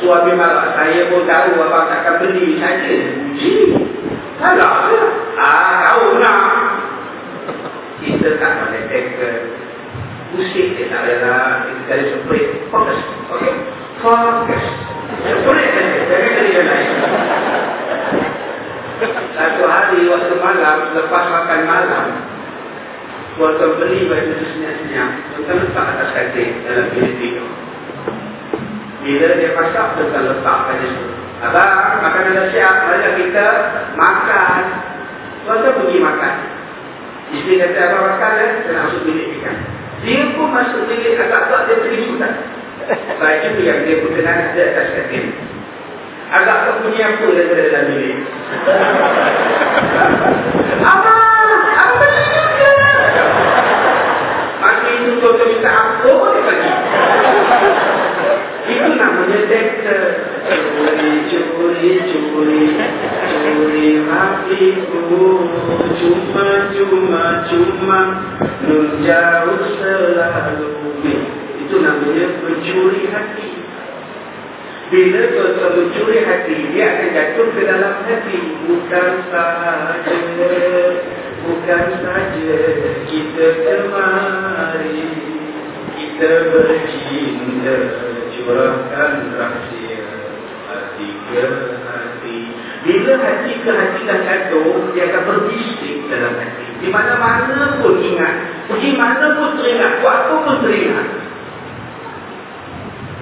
Suami marah. Saya pun tahu abang takkan beli saja. Uji. Salah. Ah, tahu nak. Kita tak boleh take Pusing dia tak rela. Kita dari semprit. Fokus. Okey. Fokus. Boleh kan? Jangan jadi yang lain. Satu hari waktu malam, lepas makan malam, Tuan-tuan beli baju senyap-senyap, tuan-tuan letak atas katil dalam bilik tidur. Bila dia pasak, tuan-tuan letak situ. Abang, makanan dah siap. Mari kita makan. Tuan-tuan pergi makan. Isteri kata abang makan ya, saya nak masuk bilik ikan. Dia pun masuk bilik agak-agak dia pergi sudah. Baju yang dia berkenan ada atas katil. Agak tak punya apa daripada dalam bilik. Abang, abang beli juga. Masa itu tuan-tuan minta apa dia bagi. Itu namanya dekter. Curi, curi, curi, curi hatiku. Cuma, cuma, cuma, nun jauh selalu. Itu namanya pencuri hati. Bila tuan-tuan mencuri hati, dia akan jatuh ke dalam hati. Bukan sahaja, bukan sahaja kita kemari. Kita bercinta, curahkan rahsia hati ke hati. Bila hati ke hati dah jatuh, dia akan berbisik dalam hati. Di mana-mana pun ingat, pergi mana pun teringat, apa pun teringat.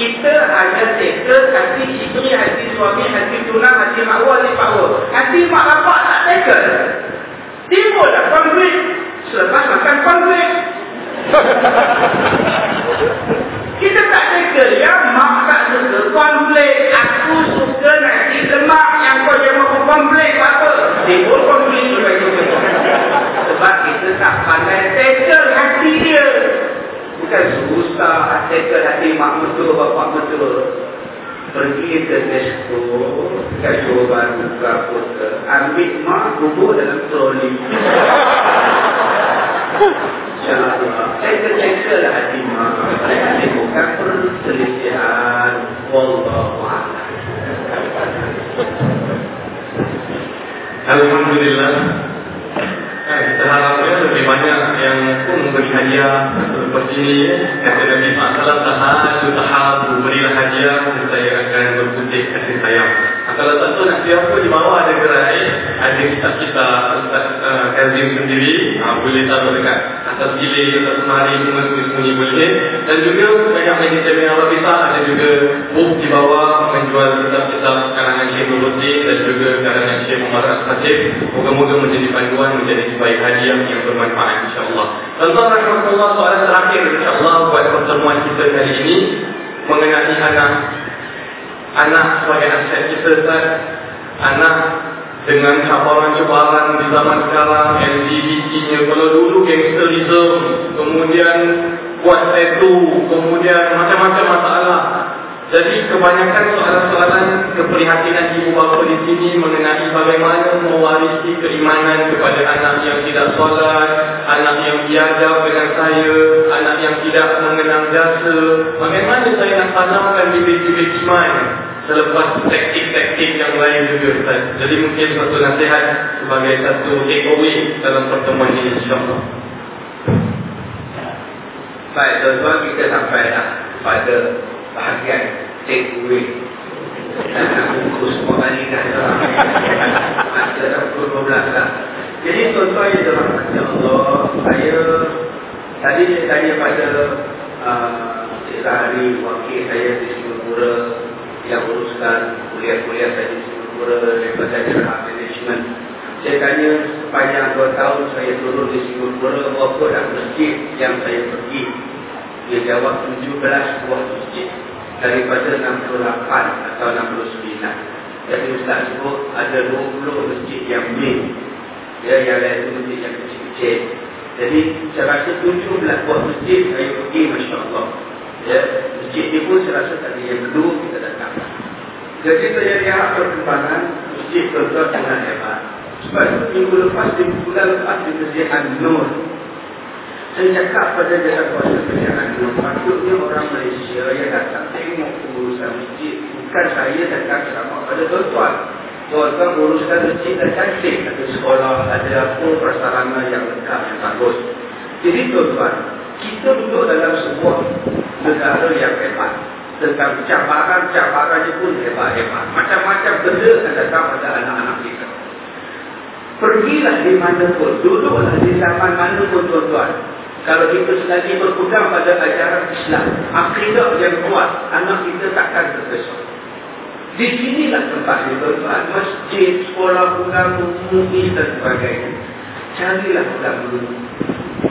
Kita hanya teka hati isteri, hati suami, hati tunang, hati makwa, hati pakwa. Hati mak bapak tak teka. Timbullah konflik. Selepas makan konflik. Kita tak teka ya, mak tak suka konflik. Aku suka nasi lemak yang kau jangan mahu konflik. Apa? Timbul konflik juga. Sebab kita tak pandai teka hati dia. Bukan susah teka hati mak betul, bapak betul. Pergi ke Tesco, Tesco baru berapa ke, ambil mak kubur dalam troli. Teka-teka lah hati mak. Ini bukan perselisihan. Wallahu'ala. Alhamdulillah kita harapkan lebih banyak yang pun memberi hadiah seperti ini ya. Kata Nabi Masalah tahadu tahabu Berilah hadiah Saya akan berputih kasih sayang. Kalau tak tahu nak siapa di bawah ada gerai Ada kitab-kitab Ustaz uh, Kazim sendiri. Uh, Boleh taruh dekat atas bilik Atas semari Semua sembunyi boleh Dan juga banyak media yang Allah bisa Ada juga book di bawah Menjual kitab-kitab karangan Syekh Nuruddin Dan juga karangan Syekh Umar As-Fatih Moga-moga menjadi panduan Menjadi sebaik hadiah yang bermanfaat insyaAllah. Tuan-tuan rahmatullah soalan terakhir insyaAllah Buat pertemuan kita hari ini Mengenai anak. Anak sebagai aset kita Ustaz. Anak dengan cabaran-cabaran di zaman sekarang LGBT-nya Kalau dulu gangsterism Kemudian buat tattoo Kemudian macam-macam masalah jadi kebanyakan soalan-soalan keprihatinan ibu bapa di sini mengenai bagaimana mewarisi keimanan kepada anak yang tidak solat, anak yang biadab dengan saya, anak yang tidak mengenang jasa. Bagaimana saya nak tanamkan bibit-bibit iman selepas taktik-taktik yang lain juga Ustaz. Jadi mungkin satu nasihat sebagai satu take away dalam pertemuan ini insyaAllah. Baik, tuan-tuan kita sampai dah pada bahagian take away dan bungkus semua kali dah ada dah pukul 12 lah jadi tuan-tuan yang dirahmati Allah saya tadi saya tanya pada uh, Cik Zahari wakil saya di Singapura yang uruskan kuliah-kuliah saya di Singapura daripada Jerah Management saya tanya sepanjang 2 tahun saya turun di Singapura berapa dah masjid yang saya pergi dia jawab 17 buah masjid daripada 68 atau 69. Jadi Ustaz sebut ada 20 masjid yang main. Ya, yang lain itu masjid yang kecil-kecil. Jadi saya rasa 17 buah masjid saya pergi Masya Allah. Ya, masjid pun saya rasa tadi yang kedua kita datang. Jadi saya lihat perkembangan masjid tuan-tuan sangat hebat. Sebab itu minggu lepas, di bulan lepas di masjid An-Nur. Saya cakap pada jasa kuasa kerajaan dulu Patutnya orang Malaysia yang datang tengok urusan masjid Bukan saya datang ceramah pada tuan-tuan. Tuan-tuan uruskan masjid dan cantik. Ada sekolah, ada apa prasarana yang lengkap yang bagus. Jadi tuan-tuan, kita duduk dalam sebuah negara yang hebat. Tentang cabaran-cabarannya pun hebat-hebat. Macam-macam benda akan datang pada anak-anak kita. Pergilah di mana pun, duduklah di zaman mana pun tuan-tuan. Kalau kita selagi berpegang pada ajaran Islam, akidah yang kuat, anak kita takkan terkesan. Di sinilah tempat tuan-tuan, masjid, sekolah, pegang, mumi dan sebagainya. Carilah pegang dulu.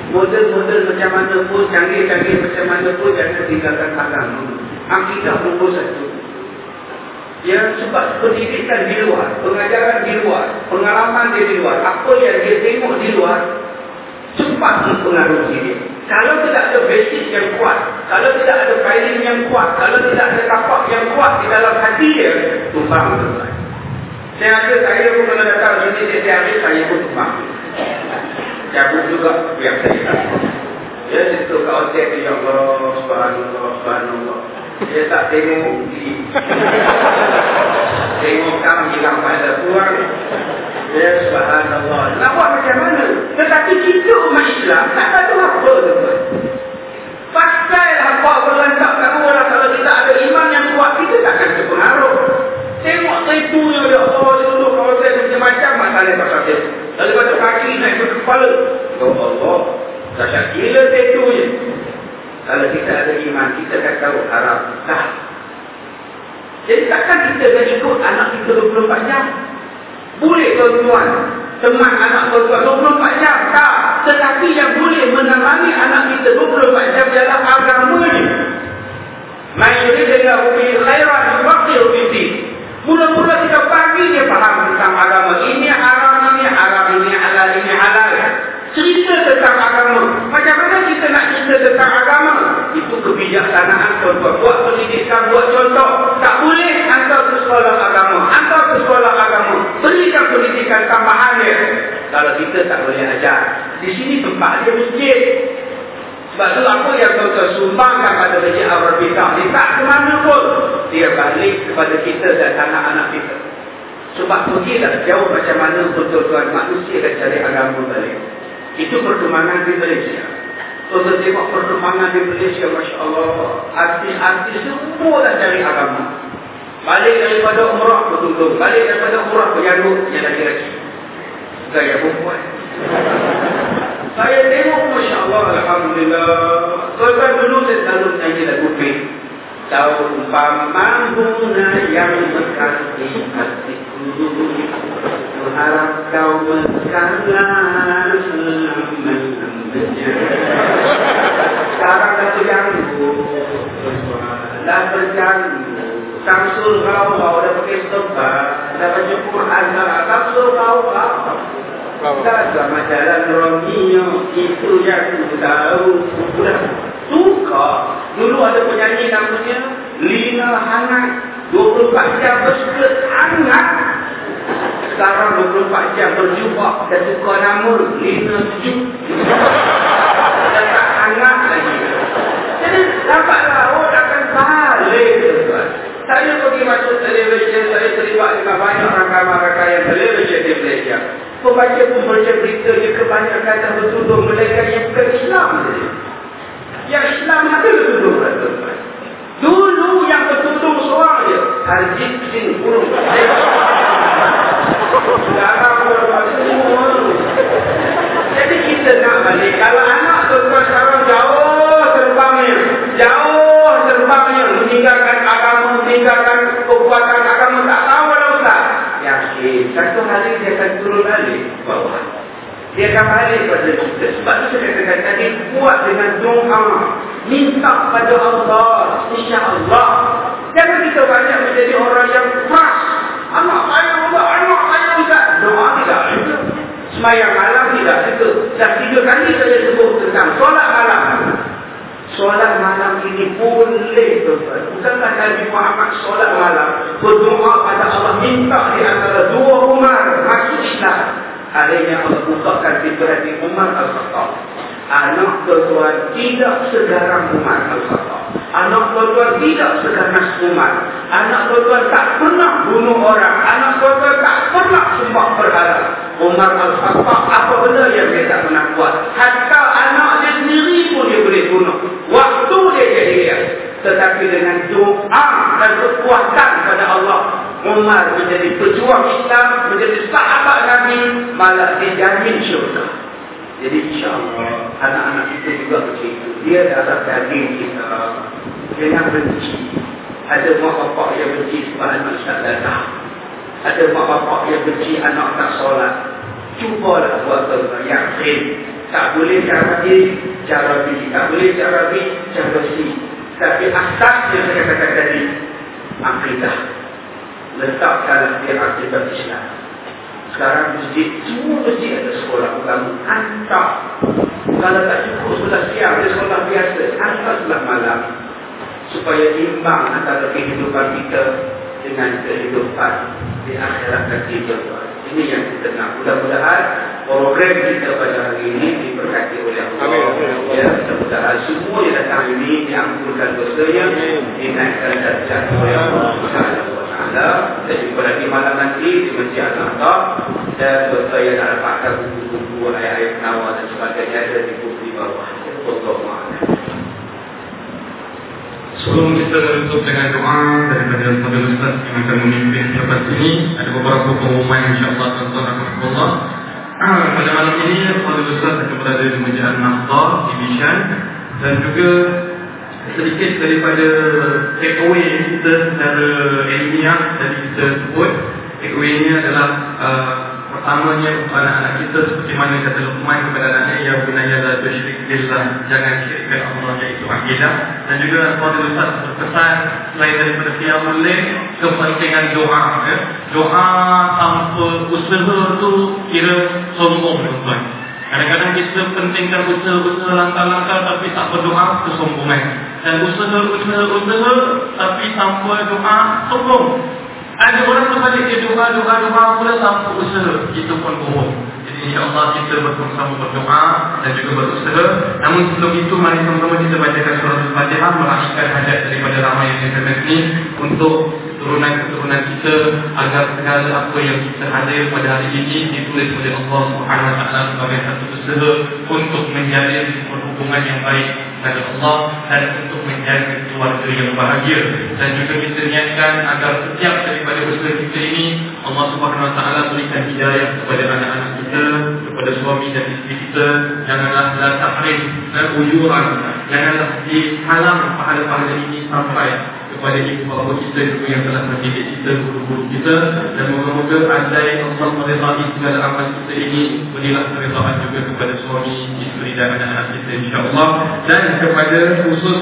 Model-model macam mana pun, canggih-canggih macam mana pun, jangan tinggalkan agama. Akidah nombor satu. Ya sebab pendidikan di luar, pengajaran di luar, pengalaman dia di luar, apa yang dia tengok di luar cepat mempengaruhi dia. Kalau tidak ada basis yang kuat, kalau tidak ada filing yang kuat, kalau tidak ada tapak yang kuat di dalam hati dia, tumpang tumpang. Saya rasa saya pun kalau datang sini setiap hari saya pun tumpang. Cabut juga yang saya. Ya, situ kau cek ya Allah, subhanallah, subhanallah. Dia tak tengok di [LAUGHS] Tengok kamu hilang pada tuan. Ya subhanallah. Nak buat macam mana? Tetapi kita umat Islam Tak tahu apa tuan Pasal apa berlengkap kat orang Kalau kita ada iman yang kuat Kita takkan terpengaruh. Tengok itu ya Allah Seluruh kawasan macam-macam Masalah pasal dia. Lalu pada kaki naik ke kepala. Ya Allah Dahsyat gila itu je kalau kita ada iman, kita akan tahu haram. Tak. Jadi takkan kita akan ikut anak kita 24 jam? Boleh tuan-tuan. Teman anak tuan-tuan 24 jam. Tak. Tetapi yang boleh menemani anak kita 24 jam ialah agama ni. Mayuridillahu bi khairan yufaqihu fi Mula-mula kita pagi dia faham tentang agama. Ini haram, ini haram, ini halal, ini halal. Cerita tentang agama. Macam mana kita nak cerita tentang agama? Itu tuan-tuan. Buat pendidikan, buat contoh. Tak boleh hantar ke sekolah agama. Hantar ke sekolah agama. Berikan pendidikan tambahan dia. Kalau kita tak boleh ajar. Di sini tempat dia masjid. Sebab tu apa yang tuan-tuan sumbangkan pada masjid Al-Rabiqah. Dia tak ke mana pun. Dia balik kepada kita dan anak-anak kita. Sebab pergilah jauh macam mana tuan-tuan manusia dan cari agama balik. Itu perkembangan di Malaysia. Kalau tengok perkembangan di Malaysia, Masya Allah, artis-artis semua dah cari agama. Balik daripada umrah bertundung. Balik daripada umrah berjaduk yang lagi-lagi. Gaya perempuan. Saya tengok, Masya Allah, Alhamdulillah. Tuan-tuan dulu saya selalu menyanyi lagu Pink. Tahu paman guna yang berkasih hatiku Harap kau berkalah selamanya Sekarang dah terganggu Dah terganggu Samsul kau kau dah pakai sebab Dah baca Quran Samsul kau kau Tak sama jalan Romeo Itu yang ku tahu Suka. Dulu ada penyanyi namanya Lina Hanat 24 jam bersekat hangat. Sekarang 24 jam berjumpa. Dan suka nama Lina Sejuk. Dan tak hangat lagi. Jadi nampaklah Oh akan balik Saya pergi masuk television Saya terlibat dengan banyak rakaman-rakaman television di Malaysia. Pembaca pun baca berita dia kebanyakan dah bertuduh mereka yang bukan Islam. Yang Islam ada tuan Dulu yang bertuduh seorang dia Harjit Singh Burung. Sekarang berapa semua. Jadi kita nak balik. Kalau anak tuan sekarang jauh terbangnya. Jauh terbangnya. Meninggalkan agama, meninggalkan kekuatan agama. Tak tahu lah Ustaz. Yakin. Satu hari dia akan turun balik bawah. Dia akan balik pada kita. Sebab itu saya katakan tadi, buat dengan doa. Minta pada Allah. Insya Allah. Jangan kita banyak menjadi orang yang keras. Anak saya Allah, anak saya tidak. Doa tidak. Semayang malam tidak itu. Dah tiga kali saya sebut tentang solat malam. Solat malam ini boleh tuan Bukankah Nabi Muhammad solat malam berdoa pada Allah minta di antara dua umar masuk Islam. Akhirnya Allah bukakan pintu hati Umar Al-Khattab. Anak tuan tidak segarang Umar Al-Khattab. Anak tuan-tuan tidak seganas umat. Anak tuan-tuan tak pernah bunuh orang. Anak tuan-tuan tak pernah sumpah berhala. Umar Al-Khattab apa benda yang dia tak pernah buat. Hatta anak dia sendiri pun dia boleh bunuh. Waktu dia jadi dia. Tetapi dengan doa dan kekuatan pada Allah. Umar menjadi pejuang Islam, menjadi sahabat Nabi, malah dijamin syurga. Jadi insyaAllah anak-anak kita juga begitu. Dia adalah daging kita. Jangan benci. Ada mak bapak yang benci sebab anak tak datang. Ada mak bapak yang benci anak tak solat. Cubalah buat benda yakin. Tak boleh cara A, cara B. Tak boleh cara B, cara C. Tapi asas yang saya katakan tadi, akidah. Letakkan akidah Islam. Sekarang masjid, semua masjid ada sekolah agama. Hantar. Kalau tak cukup sebelah siang, ada sekolah biasa. Hantar sebelah malam. Supaya imbang antara kehidupan kita dengan kehidupan di akhirat nanti tuan Ini yang kita nak. Mudah-mudahan program kita pada hari ini diberkati oleh Allah. Ya, mudah-mudahan semua yang datang ini diampunkan dosanya, dinaikkan darjat oleh Allah Taala dan jumpa lagi malam nanti di Masjid Al-Aqsa dan saya nak dapatkan buku-buku ayat-ayat penawar dan sebagainya ada di buku di bawah. Sebelum kita menutup dengan doa daripada Fadil Ustaz yang akan memimpin lepas ini ada beberapa pengumuman insyaAllah tuan-tuan dan Allah pada malam ini Fadil Ustaz akan berada di Masjid Al-Nafta di Bishan. Dan juga sedikit daripada take away kita secara ilmiah dari kita sebut take away ini adalah uh, pertamanya anak-anak kita seperti mana kata Luqman kepada anaknya ya bunaya la tusyrik billah jangan syirikkan Allah iaitu akidah dan juga Fadil Ustaz berpesan selain daripada qiyamul lail kepentingan doa ya. doa tanpa usaha tu kira sombong tuan Kadang-kadang kita pentingkan usaha-usaha langkah-langkah tapi tak berdoa kesombongan. Dan usaha-usaha tapi tanpa doa sombong. Ada orang berbalik dia doa-doa-doa pula tanpa usaha. Itu pun bohong. Jadi insyaAllah kita bersama-sama berdoa dan juga berusaha. Namun sebelum itu mari sama-sama kita bacakan surah Al-Fatihah meraihkan hajat daripada ramai yang kita ini untuk keturunan-keturunan kita agar segala apa yang kita hadir pada hari ini ditulis oleh Allah Subhanahu Wa Taala sebagai satu usaha untuk menjalin hubungan yang baik kepada Allah dan untuk menjaga keluarga yang bahagia. Dan juga kita niatkan agar setiap daripada usaha kita ini Allah Subhanahu Wa Taala berikan hidayah kepada anak-anak kita kepada suami dan isteri kita. Janganlah la tahrim dan ujuran janganlah dihalang pahala-pahala ini sampai kepada ibu bapa kita juga yang telah mendidik kita, guru-guru kita dan moga-moga andai Allah meridai segala amal kita ini berilah keridhaan juga kepada suami, isteri dan anak-anak kita insyaAllah. Dan kepada khusus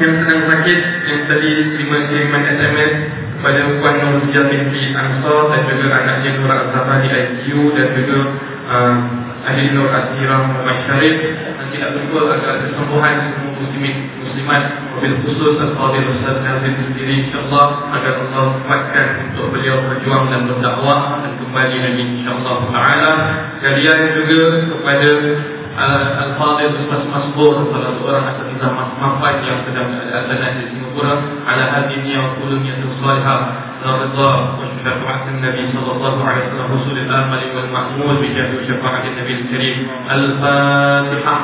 yang sedang sakit yang tadi terima kiriman SMS kepada Puan Nur Hijab binti Ansar dan juga anaknya Nur Azhar di ICU dan juga uh, Adik Nur Azhirah Muhammad Syarif dan tidak lupa agar kesembuhan semua muslimin muslimat. Mobil khusus Al-Fadhil Ustaz Nazim sendiri insyaAllah agar Allah kuatkan untuk beliau berjuang dan berdakwah dan kembali lagi insyaAllah ta'ala. Sekalian juga kepada uh, Al-Fadhil Ustaz Masbur salah seorang asatizah Mahfad yang sedang ada di Singapura ala hadini wa kulun yatul salihah رضا وشفاعة النبي صلى الله عليه وسلم رسول الآمل والمأمول بجهد شفاعة النبي الكريم الفاتحة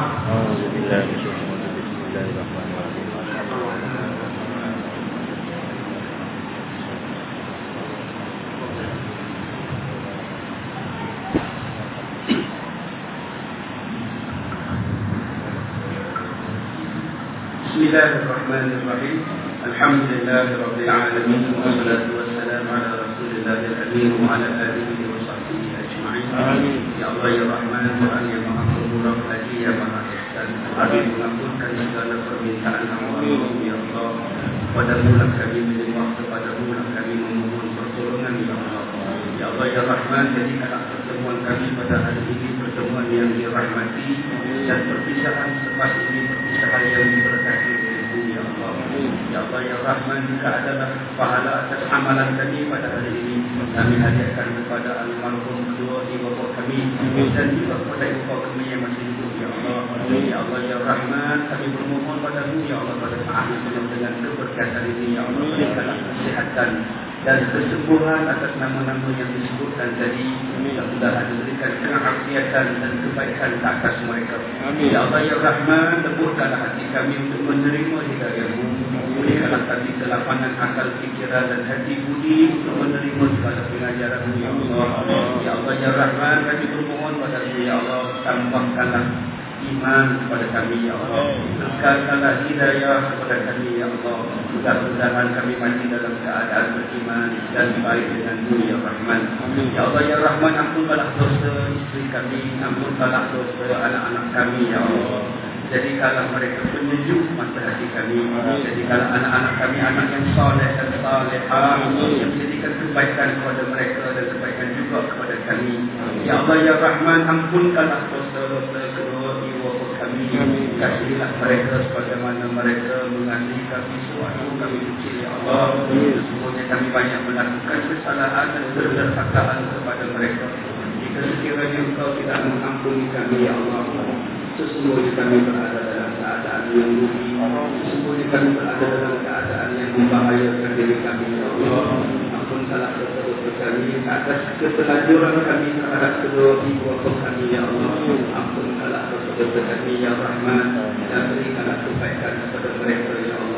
الرحمن الرحيم. الحمد لله رب العالمين والصلاة والسلام على رسول الله الأمين وعلى آله وصحبه أجمعين. يا الله يا رحمن يا يمع قبورك أجي مع إحسان حبيب نقولك نسألك منك أن أمرهم يا الله. ودمونك كريم للوقت ودمونك كريم المؤمن فاغفرنا من الله يا الله يا رحمن الذي أخذت pertemuan kami pada hari ini pertemuan yang dirahmati dan perpisahan Ya Rahman jika adalah pahala atas amalan kami pada hari ini kami hadiahkan kepada almarhum kedua ibu bapa kami dan juga kepada ibu bapa kami yang masih hidup Ya Allah. Ya Allah Ya Rahman kami bermohon padamu Ya Allah pada saat ini dengan keberkatan ini Ya Allah. Berikanlah kesehatan dan kesembuhan atas nama-nama yang disebutkan tadi. Mudah-mudahan diberikan keafiatan dan kebaikan ke atas mereka. Amin. Ya Allah Ya Rahman leburkanlah hati kami untuk menerima hidayahmu berikanlah kami kelapangan akal fikiran dan hati budi untuk menerima segala pengajaranmu Ya Allah Ya Allah Ya Rahman kami bermohon padamu Ya Allah tambahkanlah iman kepada kami ya Allah. Berikanlah hidayah kepada kami ya Allah. Mudah-mudahan kami mati dalam keadaan beriman dan baik denganmu ya Rahman. Ya Allah ya Rahman ampunkanlah dosa isteri kami, ampunkanlah dosa anak-anak kami ya Allah. Jadikanlah mereka penyejuk masa hati kami. Jadikanlah anak-anak kami anak yang soleh dan salehah yang menjadikan kebaikan kepada mereka dan kebaikan juga kepada kami. Ya Allah ya Rahman ampunkanlah dosa-dosa kedua bapa kami. Kasihlah mereka sebagaimana mereka mengasihi kami sewaktu kami kecil ya Allah. Semuanya kami banyak melakukan kesalahan dan kedurhakaan kepada mereka. Jika sekiranya engkau tidak mengampuni kami ya Allah. Sesungguhnya kami berada dalam keadaan yang rugi. Sesungguhnya kami berada dalam keadaan yang membahayakan diri kami ya Allah. Ampunkanlah dosa-dosa kami atas ketelajuran kami terhadap kedua ibu bapa kami ya Allah. Ampunkanlah dosa-dosa kami ya Rahman dan berikanlah kebaikan kepada mereka ya Allah.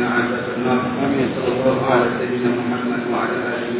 Qina adzabannar. Amin. Sallallahu alaihi sayyidina Muhammad wa ala alihi wa sahbihi ajma'in.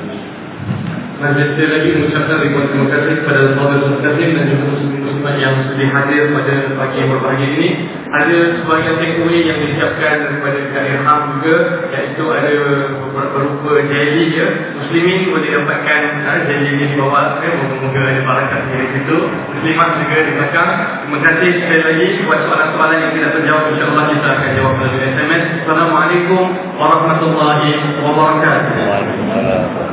Majlis sekali lagi mengucapkan ribuan terima kasih kepada saudara Muslim dan juga muslim-muslimat yang sudah hadir pada pagi yang berbahagia ini. Ada sebahagian takeaway yang disiapkan daripada Kak Irham juga iaitu ada berupa jelly ya. Muslimin boleh dapatkan ha, jelly ini di bawah ya. Moga-moga ada barakat di situ. Muslimat juga di belakang. Terima kasih sekali lagi buat soalan-soalan yang tidak terjawab. InsyaAllah kita akan jawab melalui SMS. Assalamualaikum warahmatullahi wabarakatuh. Waalaikumsalam.